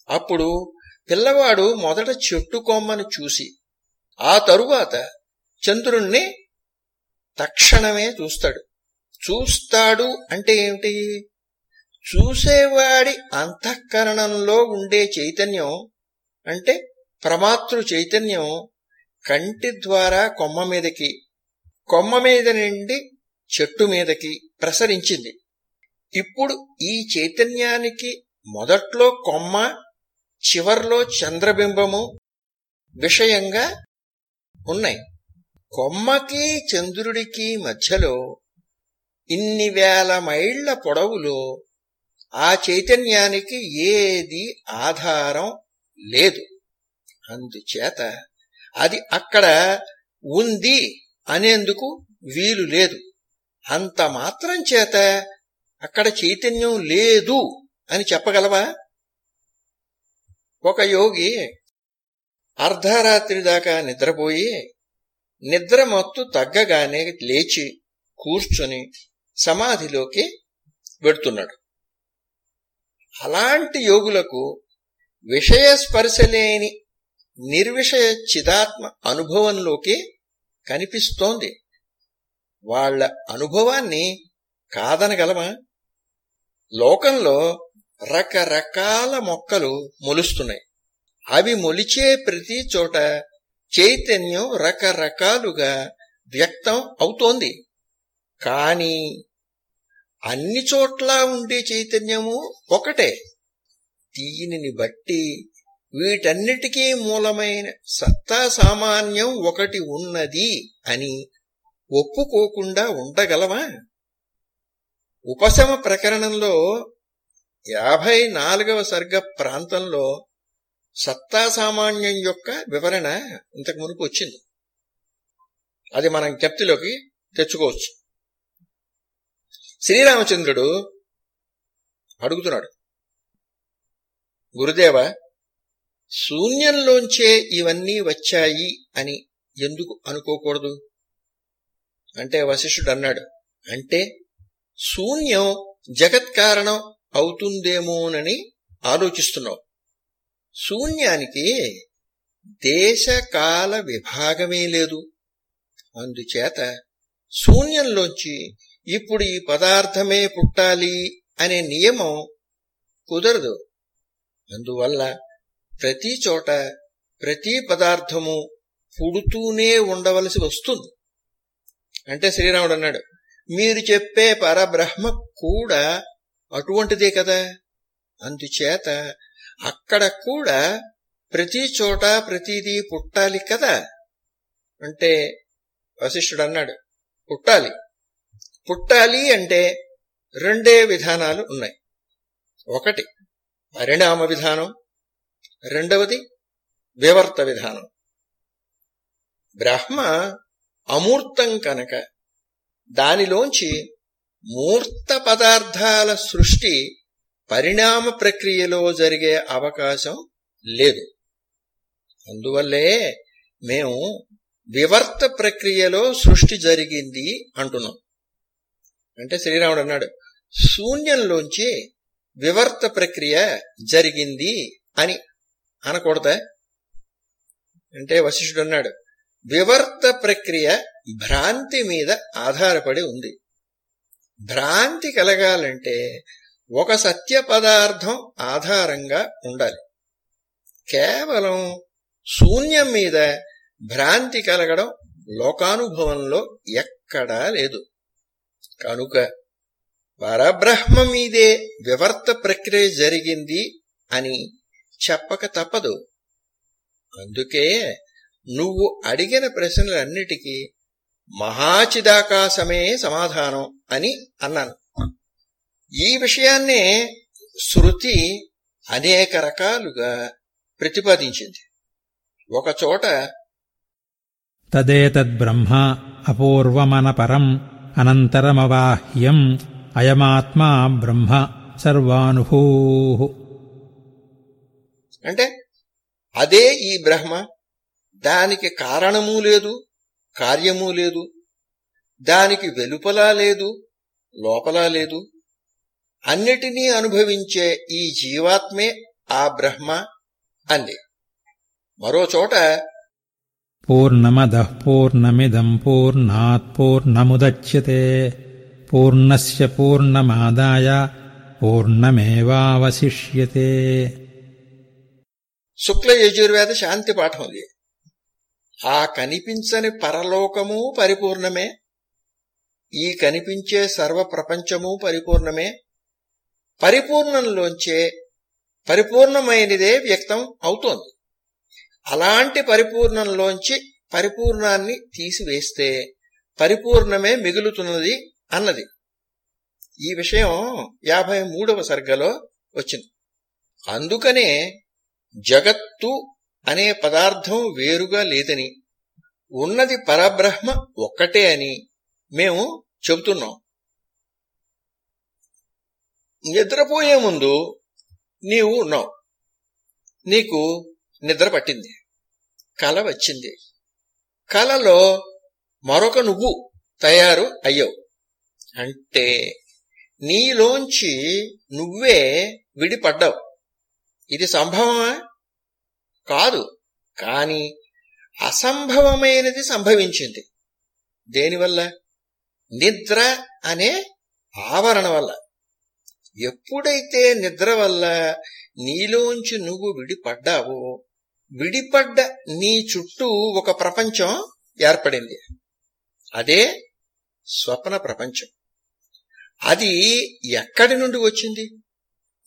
అప్పుడు పిల్లవాడు మొదట చెట్టు కొమ్మను చూసి ఆ తరువాత చంద్రుణ్ణి తక్షణమే చూస్తాడు. చూస్తాడు అంటే ఏమిటి? చూసేవాడి అంతఃకరణంలో ఉండే చైతన్యం అంటే ప్రమాతృ చైతన్యం కంటి ద్వారా కొమ్మ మీదకి కొమ్మ మీద నుండి చెట్టు మీదకి ప్రసరించింది. ఇప్పుడు ఈ చైతన్యానికి మొదట్లో కొమ్మ చివర్లో చంద్రబింబము విషయంగా ఉన్నాయి. కొమ్మకి చంద్రుడికి మధ్యలో ఇన్ని వేల మైళ్ళ పొడవులో ఆ చైతన్యానికి ఏది ఆధారం లేదు. అందుచేత అది అక్కడ ఉంది అనేందుకు వీలు లేదు. అంత మాత్రం చేత అక్కడ చైతన్యం లేదు అని చెప్పగలవా? ఒక యోగి అర్ధరాత్రి దాకా నిద్రపోయి నిద్ర మత్తు తగ్గగానే లేచి కూర్చుని సమాధిలోకి వెడుతున్నాడు. అలాంటి యోగులకు విషయ స్పర్శ లేని నిర్విషయ చిదాత్మ అనుభవంలోకి కనిపిస్తోంది. వాళ్ళ అనుభవాన్ని కాదనగలమా? లోకంలో రకరకాల మొక్కలు మొలుస్తున్నాయి. అవి మొలిచే ప్రతి చోట చైతన్యం రకరకాలుగా వ్యక్తం అవుతోంది. కాని అన్ని చోట్ల ఉండే చైతన్యము ఒకటే. దీనిని బట్టి వీటన్నిటికీ మూలమైన సత్తా సామాన్యం ఒకటి ఉన్నది అని ఒప్పుకోకుండా ఉండగలవా? ఉపశమ ప్రకరణంలో యాభై నాలుగవ సర్గ ప్రాంతంలో సత్తా సామాన్యం యొక్క వివరణ ఇంతకు మునుపు వచ్చింది. అది మనం జ్ఞప్తిలోకి తెచ్చుకోవచ్చు. శ్రీరామచంద్రుడు అడుగుతున్నాడు. గురుదేవ శూన్యంలోంచే ఇవన్నీ వచ్చాయి అని ఎందుకు అనుకోకూడదు? అంటే వశిష్ఠుడు అన్నాడు. అంటే శూన్యం జగత్కారణం అవుతుందేమోనని ఆలోచిస్తున్నావు. శూన్యానికి దేశకాల విభాగమే లేదు. అందుచేత శూన్యంలోంచి ఇప్పుడు ఈ పదార్థమే పుట్టాలి అనే నియమం కుదరదు. అందువల్ల ప్రతి చోట ప్రతి పదార్థము పుడుతూనే ఉండవలసి వస్తుంది. అంటే శ్రీరాముడు అన్నాడు మీరు చెప్పే పరబ్రహ్మ కూడా అటువంటిదే కదా. అందుచేత అక్కడ కూడా ప్రతి చోట ప్రతిదీ పుట్టాలి కదా? అంటే వశిష్ఠుడు అన్నాడు పుట్టాలి. పుట్టాలి అంటే రెండే విధానాలు ఉన్నాయి. ఒకటి పరిణామ విధానం రెండవది వివర్త విధానం. బ్రహ్మ అమూర్తం కనుక దానిలోంచి మూర్త పదార్థాల సృష్టి పరిణామ ప్రక్రియలో జరిగే అవకాశం లేదు. అందువల్లే మేము వివర్త ప్రక్రియలో సృష్టి జరిగింది అంటున్నాం. అంటే శ్రీరాముడు అన్నాడు శూన్యంలోంచి వివర్త ప్రక్రియ జరిగింది అని అనకూడదా? అంటే వశిష్ఠుడు అన్నాడు వివర్త ప్రక్రియ భ్రాంతి మీద ఆధారపడి ఉంది. భ్రాంతి కలగాలంటే ఒక సత్య పదార్థం ఆధారంగా ఉండాలి. కేవలం శూన్యం మీద భ్రాంతి కలగడం లోకానుభవంలో ఎక్కడా లేదు. కనుక పరబ్రహ్మ మీదే వివర్త ప్రక్రియ జరిగింది అని చెప్పక తప్పదు. అందుకే నువ్వు అడిగిన ప్రశ్నలన్నిటికీ మహాచిదాకాశమే సమాధానం అని అన్నాను. ఈ విషయాన్నే శృతి అనేక రకాలుగా ప్రతిపాదించింది. ఒకచోట తదేతద్బ్రహ్మ అపూర్వమనపరం అనంతరమవాహ్యం అయమాత్మా బ్రహ్మ సర్వానుభూ. అంటే అదే ఈ బ్రహ్మ. దానికి కారణము లేదు కార్యము లేదు. దానికి వెలుపల లేదు లోపల లేదు. అన్నిటినీ అనుభవించే ఈ జీవాత్మే ఆ బ్రహ్మ అంది. మరో చోట పూర్ణమదః పూర్ణమిదం పూర్ణాత్ పూర్ణముదచ్యతే పూర్ణస్య పూర్ణమాదాయ పూర్ణమేవావశిష్యతే. శుక్ల యజుర్వేద శాంతి పాఠం అది ఆ కనిపించని పరలోకము పరిపూర్ణమే ఈ కనిపించే సర్వ ప్రపంచము పరిపూర్ణమే పరిపూర్ణంలోంచే పరిపూర్ణమైనదే వ్యక్తం అవుతోంది. అలాంటి పరిపూర్ణంలోంచి పరిపూర్ణాన్ని తీసివేస్తే పరిపూర్ణమే మిగులుతున్నది అన్నది. ఈ విషయం యాభై మూడవ సర్గలో వచ్చింది. అందుకనే జగత్తు అనే పదార్థం వేరుగా లేదని ఉన్నది పరబ్రహ్మ ఒక్కటే అని మేము చెబుతున్నాం. నిద్రపోయే ముందు నీవు ఉన్నావు నీకు నిద్ర పట్టింది. కల వచ్చింది. కలలో మరొక నువ్వు తయారు అయ్యావు. అంటే నీలోంచి నువ్వే విడిపడ్డావు. ఇది సంభవమా? కాదు. కాని అసంభవమైనది సంభవించింది. దేనివల్ల నిద్ర అనే ఆవరణ వల్ల. ఎప్పుడైతే నిద్ర వల్ల నీలోంచి నువ్వు విడిపడ్డావో విడిపడ్డ నీ చుట్టూ ఒక ప్రపంచం ఏర్పడింది. అదే స్వప్న ప్రపంచం. అది ఎక్కడి నుండి వచ్చింది?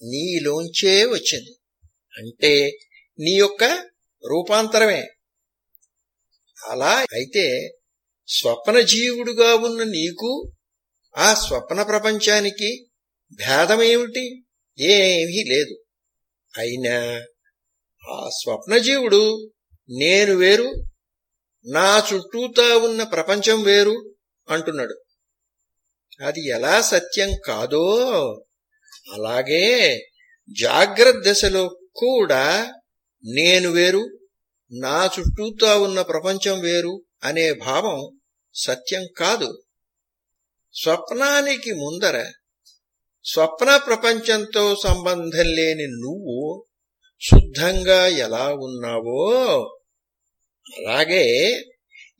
నీలోంచే వచ్చింది. అంటే నీ యొక్క రూపాంతరమే. అలా అయితే స్వప్న జీవుడుగా ఉన్న నీకు ఆ స్వప్న ప్రపంచానికి భేదమేమిటి? ఏమీ లేదు. అయినా ఆ స్వప్నజీవుడు నేను వేరు నా చుట్టూతా ఉన్న ప్రపంచం వేరు అంటున్నాడు. అది ఎలా సత్యం కాదో అలాగే జాగ్రత్త దశలో కూడా నేను వేరు నా చుట్టూతా ఉన్న ప్రపంచం వేరు అనే భావం సత్యం కాదు. స్వప్నానికి ముందర స్వప్న ప్రపంచంతో సంబంధం లేని నువ్వు శుద్ధంగా ఎలా ఉన్నావో? అలాగే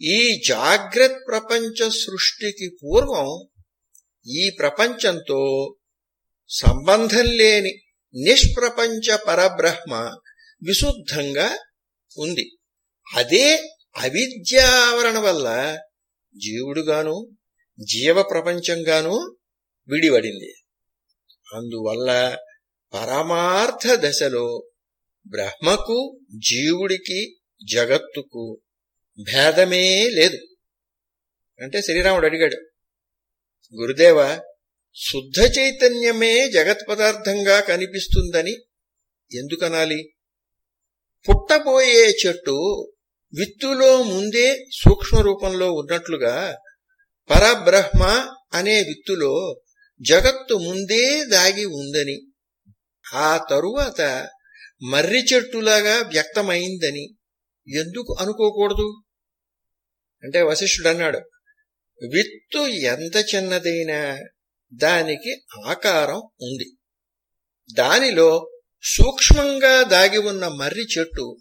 ఈ జాగ్రత్త ప్రపంచ సృష్టికి పూర్వం ఈ ప్రపంచంతో సంబంధం లేని నిష్ప్రపంచ పరబ్రహ్మ విశుద్ధంగా ఉంది. అదే అవిద్యావరణ వల్ల జీవుడుగాను జీవ ప్రపంచంగాను విడివడింది. అందువల్ల పరమార్థ దశలో బ్రహ్మకు జీవుడికి జగత్తుకు భేదమే లేదు. అంటే శ్రీరాముడు అడిగాడు గురుదేవ శుద్ధ చైతన్యమే జగత్ పదార్థంగా కనిపిస్తుందని ఎందుకనాలి? పుట్టబోయే చెట్టు విత్తులో ముందే సూక్ష్మ రూపంలో ఉన్నట్లుగా పరబ్రహ్మ అనే విత్తులో జగత్తు ముందే దాగి ఉందని ఆ తరువాత మర్రి చెట్టులాగా వ్యక్తమైందని ఎందుకు అనుకోకూడదు? అంటే వశిష్ఠుడు అన్నాడు విత్తు ఎంత చిన్నదైనా దానికి ఆకారం ఉంది. దానిలో సూక్ష్మంగా దాగి ఉన్న మర్రి చెట్టు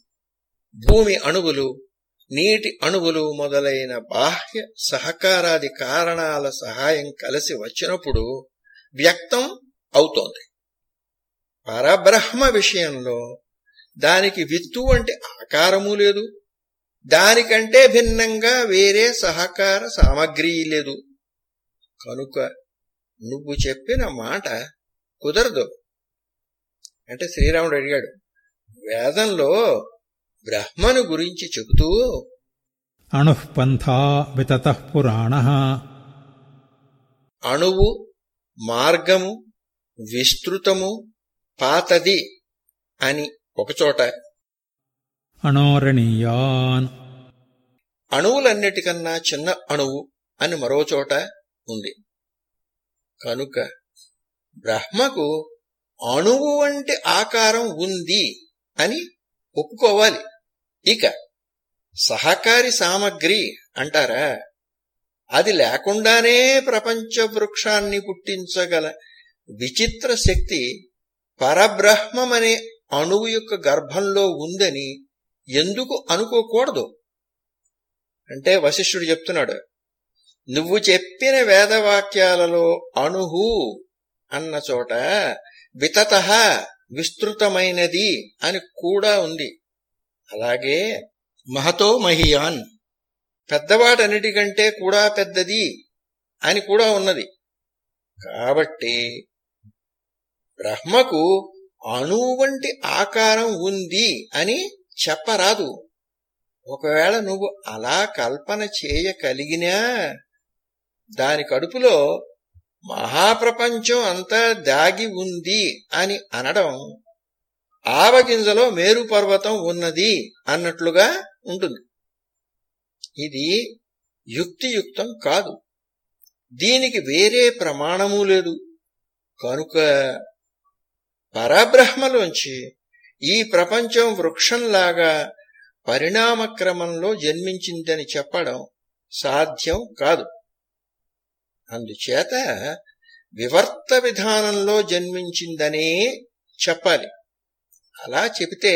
భూమి అణువులు నీటి అణువులు మొదలైన బాహ్య సహకారాది కారణాల సహాయం కలిసి వచ్చినప్పుడు వ్యక్తం అవుతోంది. పరబ్రహ్మ విషయంలో దానికి విత్తు వంటి ఆకారము లేదు. దానికంటే భిన్నంగా వేరే సహకార సామగ్రి లేదు. కనుక నువ్వు చెప్పిన మాట కుదరదు. అంటే శ్రీరాముడు అడిగాడు వేదంలో బ్రహ్మను గురించి చెబుతూ అణుః పంథా వితతః పురాణः అణువు మార్గము విస్తృతము పాతది అని ఒకచోట అణోరణీయాన్. అణువులన్నిటికన్నా చిన్న అణువు అని మరో చోట ఉంది. కనుక బ్రహ్మకు అణువు వంటి ఆకారం ఉంది అని ఒప్పుకోవాలి. ఇక సహకారి సామగ్రి అంటారా? అది లేకుండానే ప్రపంచ వృక్షాన్ని పుట్టించగల విచిత్ర శక్తి పరబ్రహ్మమనే అణువు యొక్క గర్భంలో ఉందని ఎందుకు అనుకోకూడదు? అంటే వశిష్ఠుడు చెప్తున్నాడు నువ్వు చెప్పిన వేదవాక్యాలలో అణుహు అన్న చోట వితత విస్తృతమైనది అని కూడా ఉంది. అలాగే మహతో మహియాన్. పెద్దవాటన్నిటికంటే కూడా పెద్దది అని కూడా ఉన్నది. కాబట్టి బ్రహ్మకు అణువు వంటి ఆకారం ఉంది అని చెప్పరాదు. ఒకవేళ నువ్వు అలా కల్పన చేయగలిగినా దాని కడుపులో మహాప్రపంచం అంతా దాగి ఉంది అని అనడం ఆవగింజలో మేరు పర్వతం ఉన్నది అన్నట్లుగా ఉంటుంది. ఇది యుక్తియుక్తం కాదు. దీనికి వేరే ప్రమాణము లేదు. కనుక పరబ్రహ్మలోంచి ఈ ప్రపంచం వృక్షంలాగా పరిణామక్రమంలో జన్మించిందని చెప్పడం సాధ్యం కాదు. అందుచేత వివర్త విధానంలో జన్మించిందనే చెప్పాలి. అలా చెబితే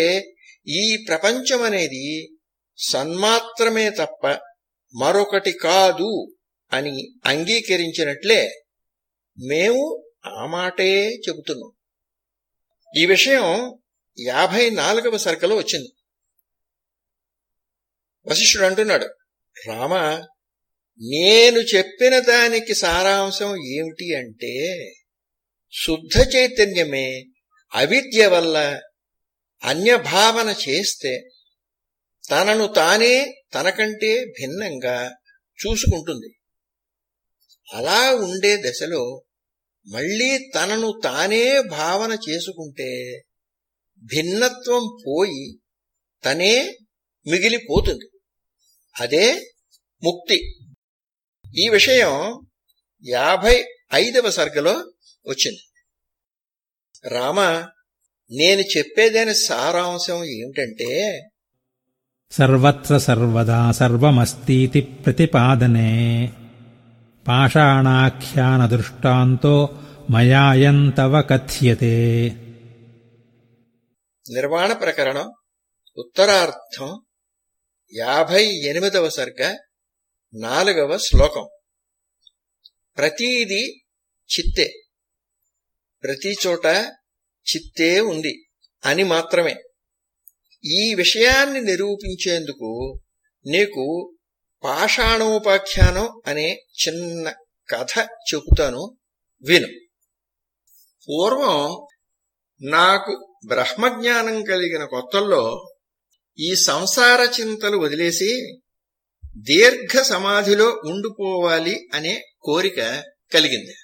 ఈ ప్రపంచం అనేది సన్మాత్రమే తప్ప మరొకటి కాదు అని అంగీకరించినట్లే మేము ఆ మాటే చెబుతున్నాం. ఈ విషయం యాభై నాలుగవ సరుకలో వచ్చింది. వశిష్ఠుడు అంటున్నాడు రామ నేను చెప్పిన దానికి సారాంశం ఏమిటి అంటే శుద్ధ చైతన్యమే అవిద్య వల్ల అన్యభావన చేస్తే తనను తానే తనకంటే భిన్నంగా చూసుకుంటుంది. అలా ఉండే దశలో మళ్ళీ తనను తానే భావన చేసుకుంటే భిన్నత్వం పోయి తనే మిగిలిపోతుంది. అదే ముక్తి. ఈ విషయం యాభై ఐదవ సర్గలో వచ్చింది. రామ నేను చెప్పేదైన సారాంశం ఏమిటంటే సర్వత్ర సర్వదా సర్వమస్తీతి ప్రతిపాదనే. పాషాణాఖ్యానదృష్టాంతో మయాయంతవ కథ్యతే. నిర్వాణ ప్రకరణం ఉత్తరార్థం యాభై ఎనిమిదవ సర్గ నాలుగవ శ్లోకం. ప్రతీది చిత్తే. ప్రతి చోట చిత్తే ఉంది అని మాత్రమే. ఈ విషయాన్ని నిరూపించేందుకు నీకు పాషాణోపాఖ్యానం అనే చిన్న కథ చెబుతాను విను. పూర్వం నాకు బ్రహ్మజ్ఞానం కలిగిన కొత్తల్లో ఈ సంసార చింతలు వదిలేసి దీర్ఘ సమాధిలో ఉండిపోవాలి అనే కోరిక కలిగింది.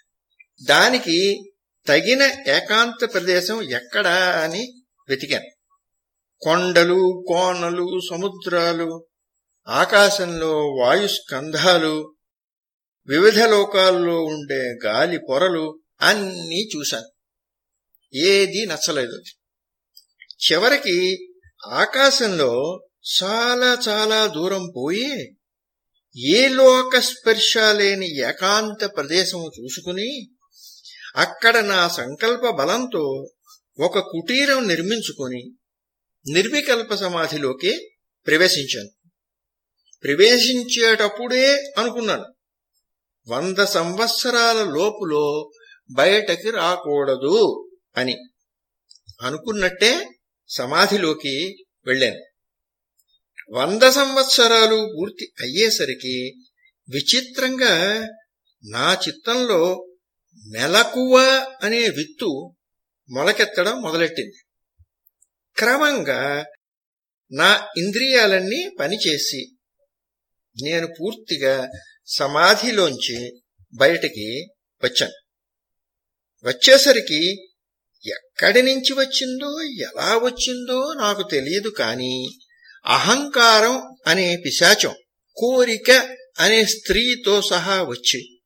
దానికి తగిన ఏకాంత ప్రదేశం ఎక్కడా అని వెతికాను. కొండలు కోనలు సముద్రాలు ఆకాశంలో వాయుస్కంధాలు వివిధ లోకాల్లో ఉండే గాలి పొరలు అన్నీ చూశాను. ఏదీ నచ్చలేదు. చివరికి ఆకాశంలో చాలా చాలా దూరం పోయి ఏ లోక స్పర్శ లేని ఏకాంత ప్రదేశం చూసుకుని అక్కడ నా సంకల్ప బలంతో ఒక కుటీరం నిర్మించుకొని నిర్వికల్ప సమాధిలోకి ప్రవేశించాను. ప్రవేశించేటప్పుడే అనుకున్నాను వంద సంవత్సరాల లోపులో బయటకి రాకూడదు అని. అనుకున్నట్టే సమాధిలోకి వెళ్ళాను. వంద సంవత్సరాలు పూర్తి అయ్యేసరికి విచిత్రంగా నా చిత్తంలో మెలకువ అనే విత్తు మొలకెత్తడం మొదలెట్టింది. క్రమంగా నా ఇంద్రియాలన్నీ పనిచేసి నేను పూర్తిగా సమాధిలోంచి బయటికి వచ్చాను. వచ్చేసరికి ఎక్కడి నుంచి వచ్చిందో ఎలా వచ్చిందో నాకు తెలియదు కాని అహంకారం అనే పిశాచం కోరిక అనే స్త్రీతో సహా వచ్చి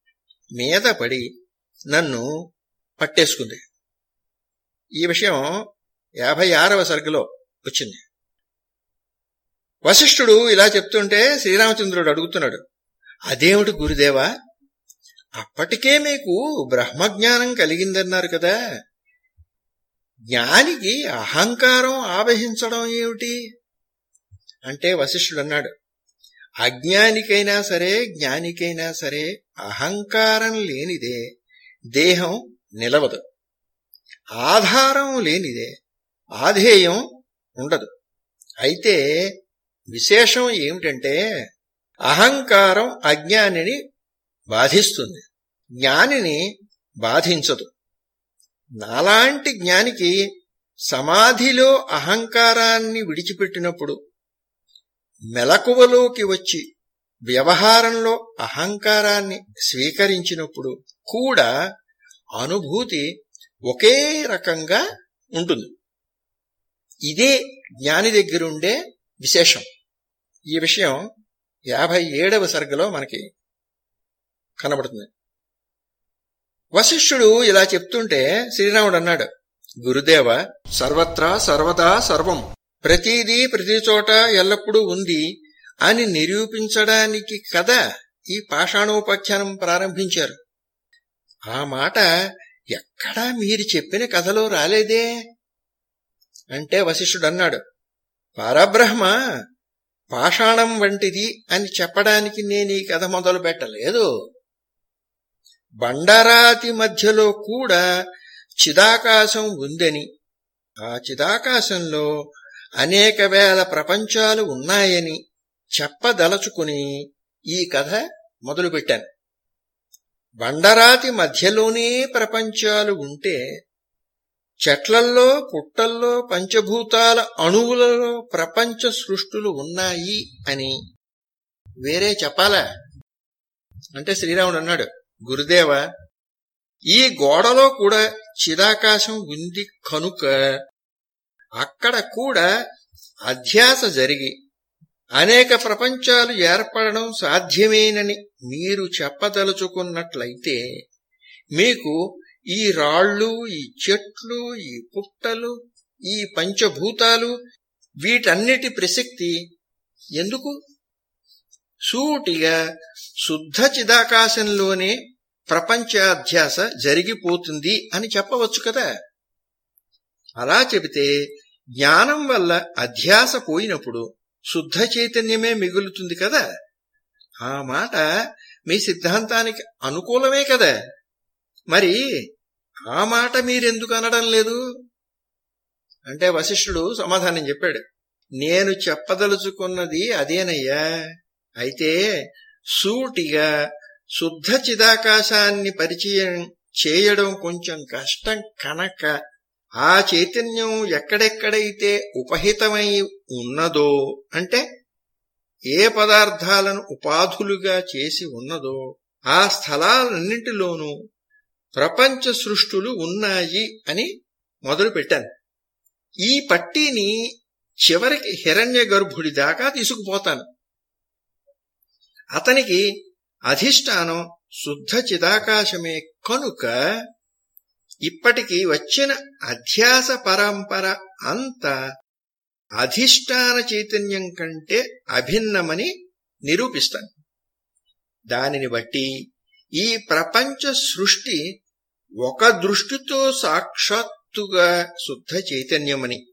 మీద పడి నన్ను పట్టేసుకుంది. ఈ విషయం యాభై ఆరవ సరుకులో వచ్చింది. వశిష్ఠుడు ఇలా చెప్తుంటే శ్రీరామచంద్రుడు అడుగుతున్నాడు అదేమిటి గురుదేవా? అప్పటికే మీకు బ్రహ్మజ్ఞానం కలిగిందన్నారు కదా. జ్ఞానికి అహంకారం ఆవహించడం ఏమిటి? అంటే వశిష్ఠుడు అన్నాడు అజ్ఞానికైనా సరే జ్ఞానికైనా సరే అహంకారం లేనిదే దేహం నిలవదు. ఆధారం లేనిదే ఆధేయం ఉండదు. అయితే విశేషం ఏమిటంటే అహంకారం అజ్ఞానిని బాధిస్తుంది. జ్ఞానిని బాధించదు. నాలాంటి జ్ఞానికి సమాధిలో అహంకారాన్ని విడిచిపెట్టినప్పుడు మెలకువలోకి వచ్చి వ్యవహారంలో అహంకారాన్ని స్వీకరించినప్పుడు కూడా అనుభూతి ఒకే రకంగా ఉంటుంది. ఇదే జ్ఞాని దగ్గరుండే విశేషం. ఈ విషయం యాభై ఏడవ సర్గలో మనకి కనబడుతుంది. వశిష్ఠుడు ఇలా చెప్తుంటే శ్రీరాముడు అన్నాడు గురుదేవ సర్వత్రా సర్వదా సర్వం. ప్రతిదీ ప్రతి చోట ఎల్లప్పుడూ ఉంది. అని నిరూపించడానికి కదా ఈ పాషాణోపాఖ్యానం ప్రారంభించారు. ఆ మాట ఎక్కడా మీరు చెప్పిన కథలో రాలేదే? అంటే వశిష్ఠుడు అన్నాడు పరబ్రహ్మ పాషాణం వంటిది అని చెప్పడానికి నేను ఈ కథ మొదలు పెట్టలేదు. బండరాతి మధ్యలో కూడా చిదాకాశం ఉందని ఆ చిదాకాశంలో అనేక వేల ప్రపంచాలు ఉన్నాయని చెప్పదలచుకుని ఈ కథ మొదలుపెట్టాను. బండరాతి మధ్యలోనే ప్రపంచాలు ఉంటే చెట్లల్లో పుట్టల్లో పంచభూతాల అణువులలో ప్రపంచ సృష్టులు ఉన్నాయి అని వేరే చెప్పాలా? అంటే శ్రీరాముడు అన్నాడు గురుదేవ ఈ గోడలో కూడా చిదాకాశం ఉంది కనుక అక్కడ కూడా అధ్యాస జరిగి అనేక ప్రపంచాలు ఏర్పడడం సాధ్యమేనని మీరు చెప్పదలుచుకున్నట్లయితే మీకు ఈ రాళ్ళు ఈ చెట్లు ఈ పుట్టలు ఈ పంచభూతాలు వీటన్నిటి ప్రసక్తి ఎందుకు? సూటిగా శుద్ధ చిదాకాశంలోనే ప్రపంచాధ్యాస జరిగిపోతుంది అని చెప్పవచ్చు కదా. అలా చెబితే జ్ఞానం వల్ల అధ్యాస పోయినప్పుడు శుద్ధ చైతన్యమే మిగులుతుంది కదా? ఆ మాట మీ సిద్ధాంతానికి అనుకూలమే కదా? మరి ఆ మాట మీరెందుకు అనడం లేదు? అంటే వశిష్ఠుడు సమాధానం చెప్పాడు. నేను చెప్పదలుచుకున్నది అదేనయ్యా. అయితే సూటిగా శుద్ధ చిదాకాశాన్ని పరిచయం చేయడం కొంచెం కష్టం కనుక ఆ చైతన్యం ఎక్కడెక్కడైతే ఉపహితమై ఉన్నదో అంటే ఏ పదార్థాలను ఉపాధులుగా చేసి ఉన్నదో ఆ స్థలాలన్నింటిలోనూ ప్రపంచ సృష్టులు ఉన్నాయి అని మొదలు పెట్టాను. ఈ పట్టీని చివరికి హిరణ్య గర్భుడి దాకా తీసుకుపోతాను. అతనికి అధిష్టానం శుద్ధ చిదాకాశమే కనుక ఇప్పటికి వచ్చిన అధ్యాస పరంపర అంతా అధిష్టాన చైతన్యం కంటే అభిన్నమని నిరూపిస్తాను. దానిని బట్టి ఈ ప్రపంచ సృష్టి ఒక దృష్టితో సాక్షాత్తుగా శుద్ధ చైతన్యమని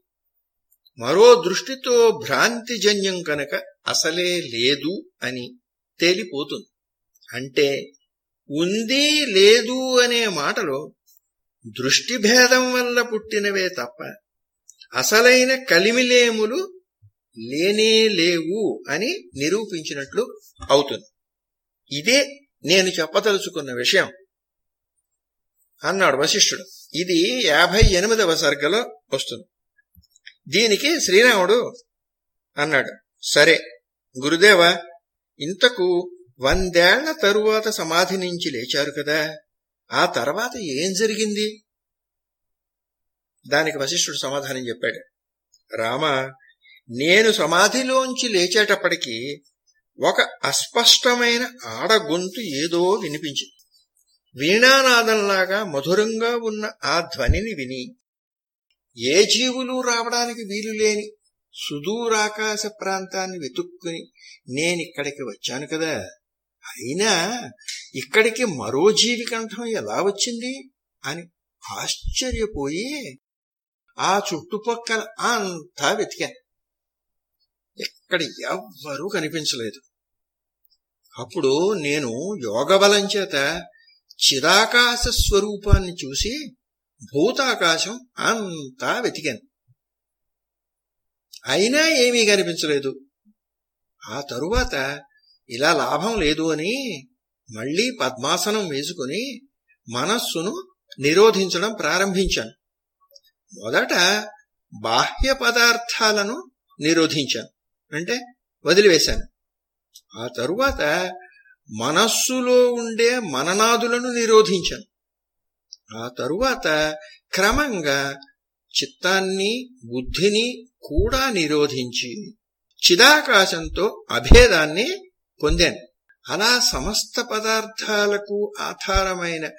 మరో దృష్టితో భ్రాంతిజన్యం కనుక అసలే లేదు అని తేలిపోతుంది. అంటే ఉంది లేదు అనే మాటలో దృష్టి భేదం వల్ల పుట్టినవే తప్ప అసలైన కలిమిలేములు లేనే లేవు అని నిరూపించినట్లు అవుతుంది. ఇదే నేను చెప్పదలుచుకున్న విషయం. అన్నాడు వశిష్ఠుడు. ఇది యాభై ఎనిమిదవ సర్గలో వస్తుంది. దీనికి శ్రీరాముడు అన్నాడు. సరే గురుదేవా ఇంతకు వందేళ్ళ తరువాత సమాధి నుంచి లేచారు కదా? ఆ తర్వాత ఏం జరిగింది? దానికి వశిష్ఠుడు సమాధానం చెప్పాడు. రామ నేను సమాధిలోంచి లేచేటప్పటికీ ఒక అస్పష్టమైన ఆడగొంతు ఏదో వినిపించింది. వీణానాదంలాగా మధురంగా ఉన్న ఆ ధ్వనిని విని ఏ జీవులు రావడానికి వీలు లేని సుదూరాకాశ ప్రాంతాన్ని వెతుక్కుని నేనిక్కడికి వచ్చాను కదా? అయినా ఇక్కడికి మరో జీవి కంఠం ఎలా వచ్చింది అని ఆశ్చర్యపోయి ఆ చుట్టుపక్కల అంతా వెతికాను. ఎక్కడ ఎవ్వరూ కనిపించలేదు. అప్పుడు నేను యోగబలం చేత చిరాకాశ స్వరూపాన్ని చూసి భూతాకాశం అంతా వెతికాను. అయినా ఏమీ కనిపించలేదు. ఆ తరువాత ఇలా లాభం లేదు అని మళ్ళీ పద్మాసనం వేసుకుని మనస్సును నిరోధించడం ప్రారంభించాను. మొదట బాహ్య పదార్థాలను నిరోధించాను. అంటే వదిలివేశాను. ఆ తరువాత మనస్సులో ఉండే మననాదులను నిరోధించాను. ఆ తరువాత క్రమంగా చిత్తాన్ని బుద్ధిని కూడా నిరోధించి చిదాకాశంతో అభేదాన్ని పొందాను. అలా సమస్త పదార్థాలకు ఆధారమైన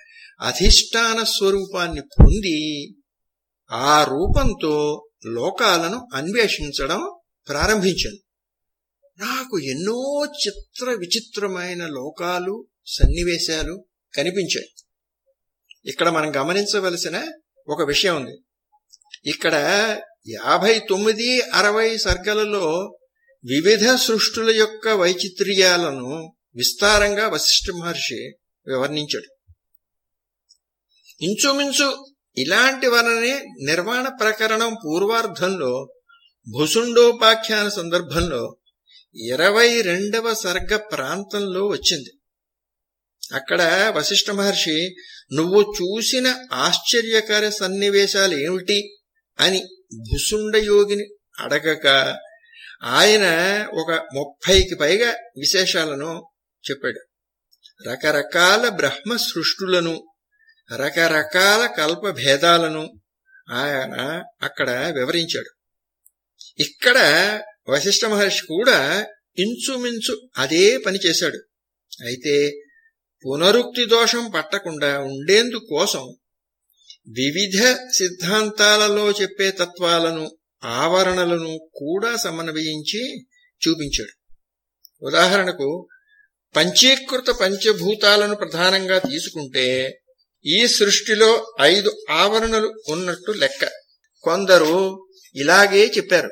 అధిష్టాన స్వరూపాన్ని పొంది ఆ రూపంతో లోకాలను అన్వేషించడం ప్రారంభించాను. నాకు ఎన్నో చిత్ర విచిత్రమైన లోకాలు సన్నివేశాలు కనిపించాయి. ఇక్కడ మనం గమనించవలసిన ఒక విషయం ఉంది. ఇక్కడ యాభై తొమ్మిది అరవై సర్గలలో వివిధ సృష్టుల యొక్క వైచిత్ర్యాలను విస్తారంగా వశిష్ఠ మహర్షి వివర్ణించాడు. ఇంచుమించు ఇలాంటి వలనే నిర్మాణ ప్రకరణం పూర్వార్ధంలో భుసుండోపాఖ్యాన సందర్భంలో ఇరవై రెండవ సర్గ ప్రాంతంలో వచ్చింది. అక్కడ వశిష్ఠ మహర్షి నువ్వు చూసిన ఆశ్చర్యకర సన్నివేశాలు ఏమిటి? అని భుసుండయోగిని అడగక ఆయన ఒక ముప్పైకి పైగా విశేషాలను చెప్పాడు. రకరకాల బ్రహ్మ సృష్టులను రకరకాల కల్ప భేదాలను ఆయన అక్కడ వివరించాడు. ఇక్కడ వశిష్ఠ మహర్షి కూడా ఇంచుమించు అదే పని చేశాడు. అయితే పునరుక్తి దోషం పట్టకుండా ఉండేందుకోసం వివిధ సిద్ధాంతాలలో చెప్పే తత్వాలను ఆవరణలను కూడా సమన్వయించి చూపించాడు. ఉదాహరణకు పంచీకృత పంచభూతాలను ప్రధానంగా తీసుకుంటే ఈ సృష్టిలో ఐదు ఆవరణలు ఉన్నట్టు లెక్క. కొందరు ఇలాగే చెప్పారు.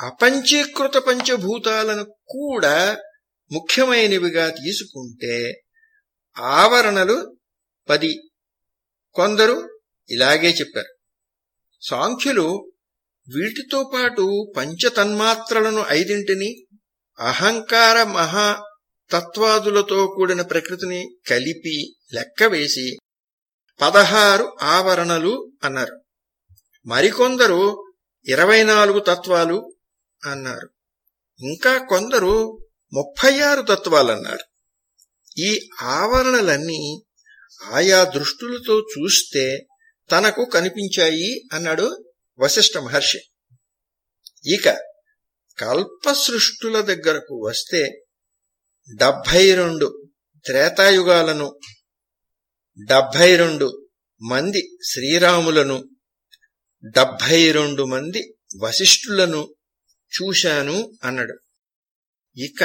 అపంచీకృత పంచభూతాలను కూడా ముఖ్యమైనవిగా తీసుకుంటే ఆవరణలు పది. కొందరు ఇలాగే చెప్పారు. సాంఖ్యులు వీటితో పాటు పంచతన్మాత్రలను ఐదింటిని అహంకార మహా తత్వాదులతో కూడిన ప్రకృతిని కలిపి లెక్కవేసి పదహారు ఆవరణలు అన్నారు. మరికొందరు ఇరవై నాలుగు తత్వాలు అన్నారు. ఇంకా కొందరు ముప్పై ఆరు తత్వాలన్నారు. ఈ ఆవరణలన్నీ ఆయా దృష్టులతో చూస్తే తనకు కనిపించాయి అన్నాడు వశిష్ఠ మహర్షి ఇక కల్పసృష్టుల దగ్గరకు వస్తే డెబ్భై రెండు త్రేతాయుగాలను డెబ్భై రెండు మంది శ్రీరాములను డెబ్భై రెండు మంది వశిష్ఠులను చూశాను అన్నాడు. ఇక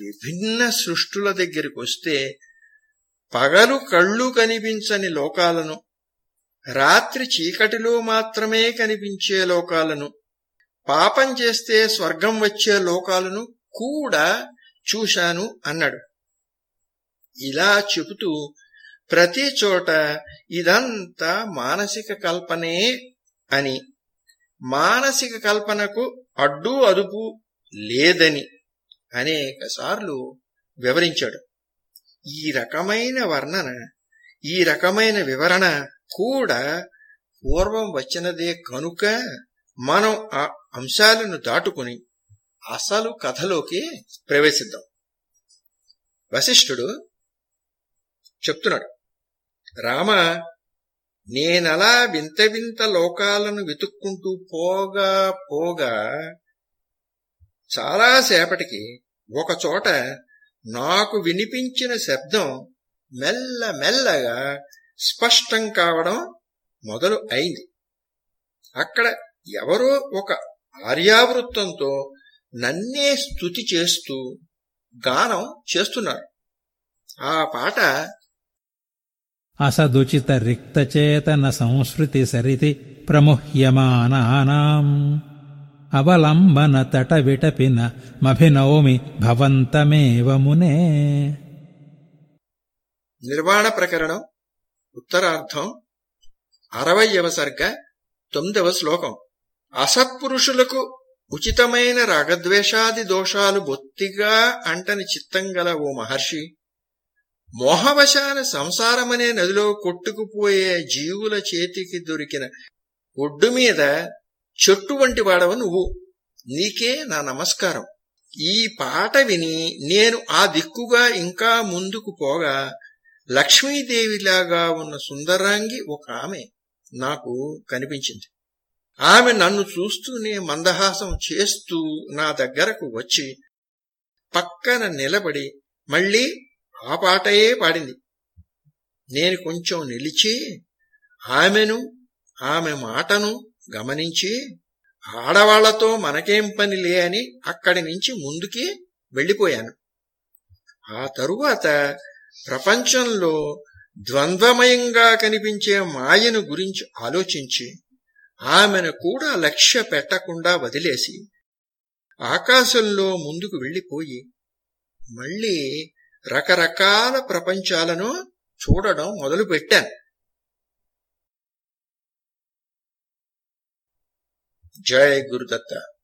విభిన్న సృష్టుల దగ్గరికి వస్తే పగలు కళ్ళు కనిపించని లోకాలను రాత్రి చీకటిలో మాత్రమే కనిపించే లోకాలను పాపం చేస్తే స్వర్గం వచ్చే లోకాలను కూడా చూశాను అన్నాడు. ఇలా చెబుతూ ప్రతి చోట ఇదంతా మానసిక కల్పనే అని మానసిక కల్పనకు అడ్డు అదుపు లేదని అనేక సార్లు వివరించాడు. ఈ రకమైన వర్ణన ఈ రకమైన వివరణ కూడా పూర్వం వచ్చినదే కనుక మనం ఆ అంశాలను దాటుకుని అసలు కథలోకి ప్రవేశిద్దాం. వశిష్ఠుడు చెప్తున్నాడు రామ నేనలా వింత వింత లోకాలను వెతుక్కుంటూ పోగా పోగా చాలాసేపటికి ఒకచోట నాకు వినిపించిన శబ్దం మెల్ల మెల్లగా స్పష్టం కావడం మొదలు అయింది. అక్కడ ఎవరో ఒక ఆర్యావృత్తంతో నన్నే స్తుతి చేస్తూ గానం చేస్తున్నారు. ఆ పాట అసదుచిత రిక్తచేతన సంస్కృతి సరితి ప్రముహ్యమానానాం. అవలంబన తట విటపిన మభినౌమి భవంతమేవ మునే. నిర్వాణ ప్రకరణం ఉత్తరార్థం అరవయవ సర్గ తొమ్మిదవ శ్లోకం. అసత్పురుషులకు ఉచితమైన రాగద్వేషాది దోషాలు బొత్తిగా అంటని చిత్తం గల ఓ మహర్షి మోహవశాన సంసారమనే నదిలో కొట్టుకుపోయే జీవుల చేతికి దొరికిన ఒడ్డు మీద చెట్టు వంటి వాడవ నువ్వు. నీకే నా నమస్కారం. ఈ పాట విని నేను ఆ దిక్కుగా ఇంకా ముందుకు పోగా లక్ష్మీదేవిలాగా ఉన్న సుందరాంగి ఒక ఆమె నాకు కనిపించింది. ఆమె నన్ను చూస్తూనే మందహాసం చేస్తూ నా దగ్గరకు వచ్చి పక్కన నిలబడి మళ్ళీ ఆ పాటయే పాడింది. నేను కొంచెం నిలిచి ఆమెను ఆమె మాటను గమనించి ఆడవాళ్ళతో మనకేం పనిలే అని అక్కడి నుంచి ముందుకి వెళ్ళిపోయాను. ఆ తరువాత ప్రపంచంలో ద్వంద్వమయంగా కనిపించే మాయను గురించి ఆలోచించి ఆమెను కూడా లక్ష్య పెట్టకుండా వదిలేసి ఆకాశంలో ముందుకు వెళ్ళిపోయి మళ్ళీ రకరకాల ప్రపంచాలను చూడడం మొదలుపెట్టాను. జయ గురుదత్త.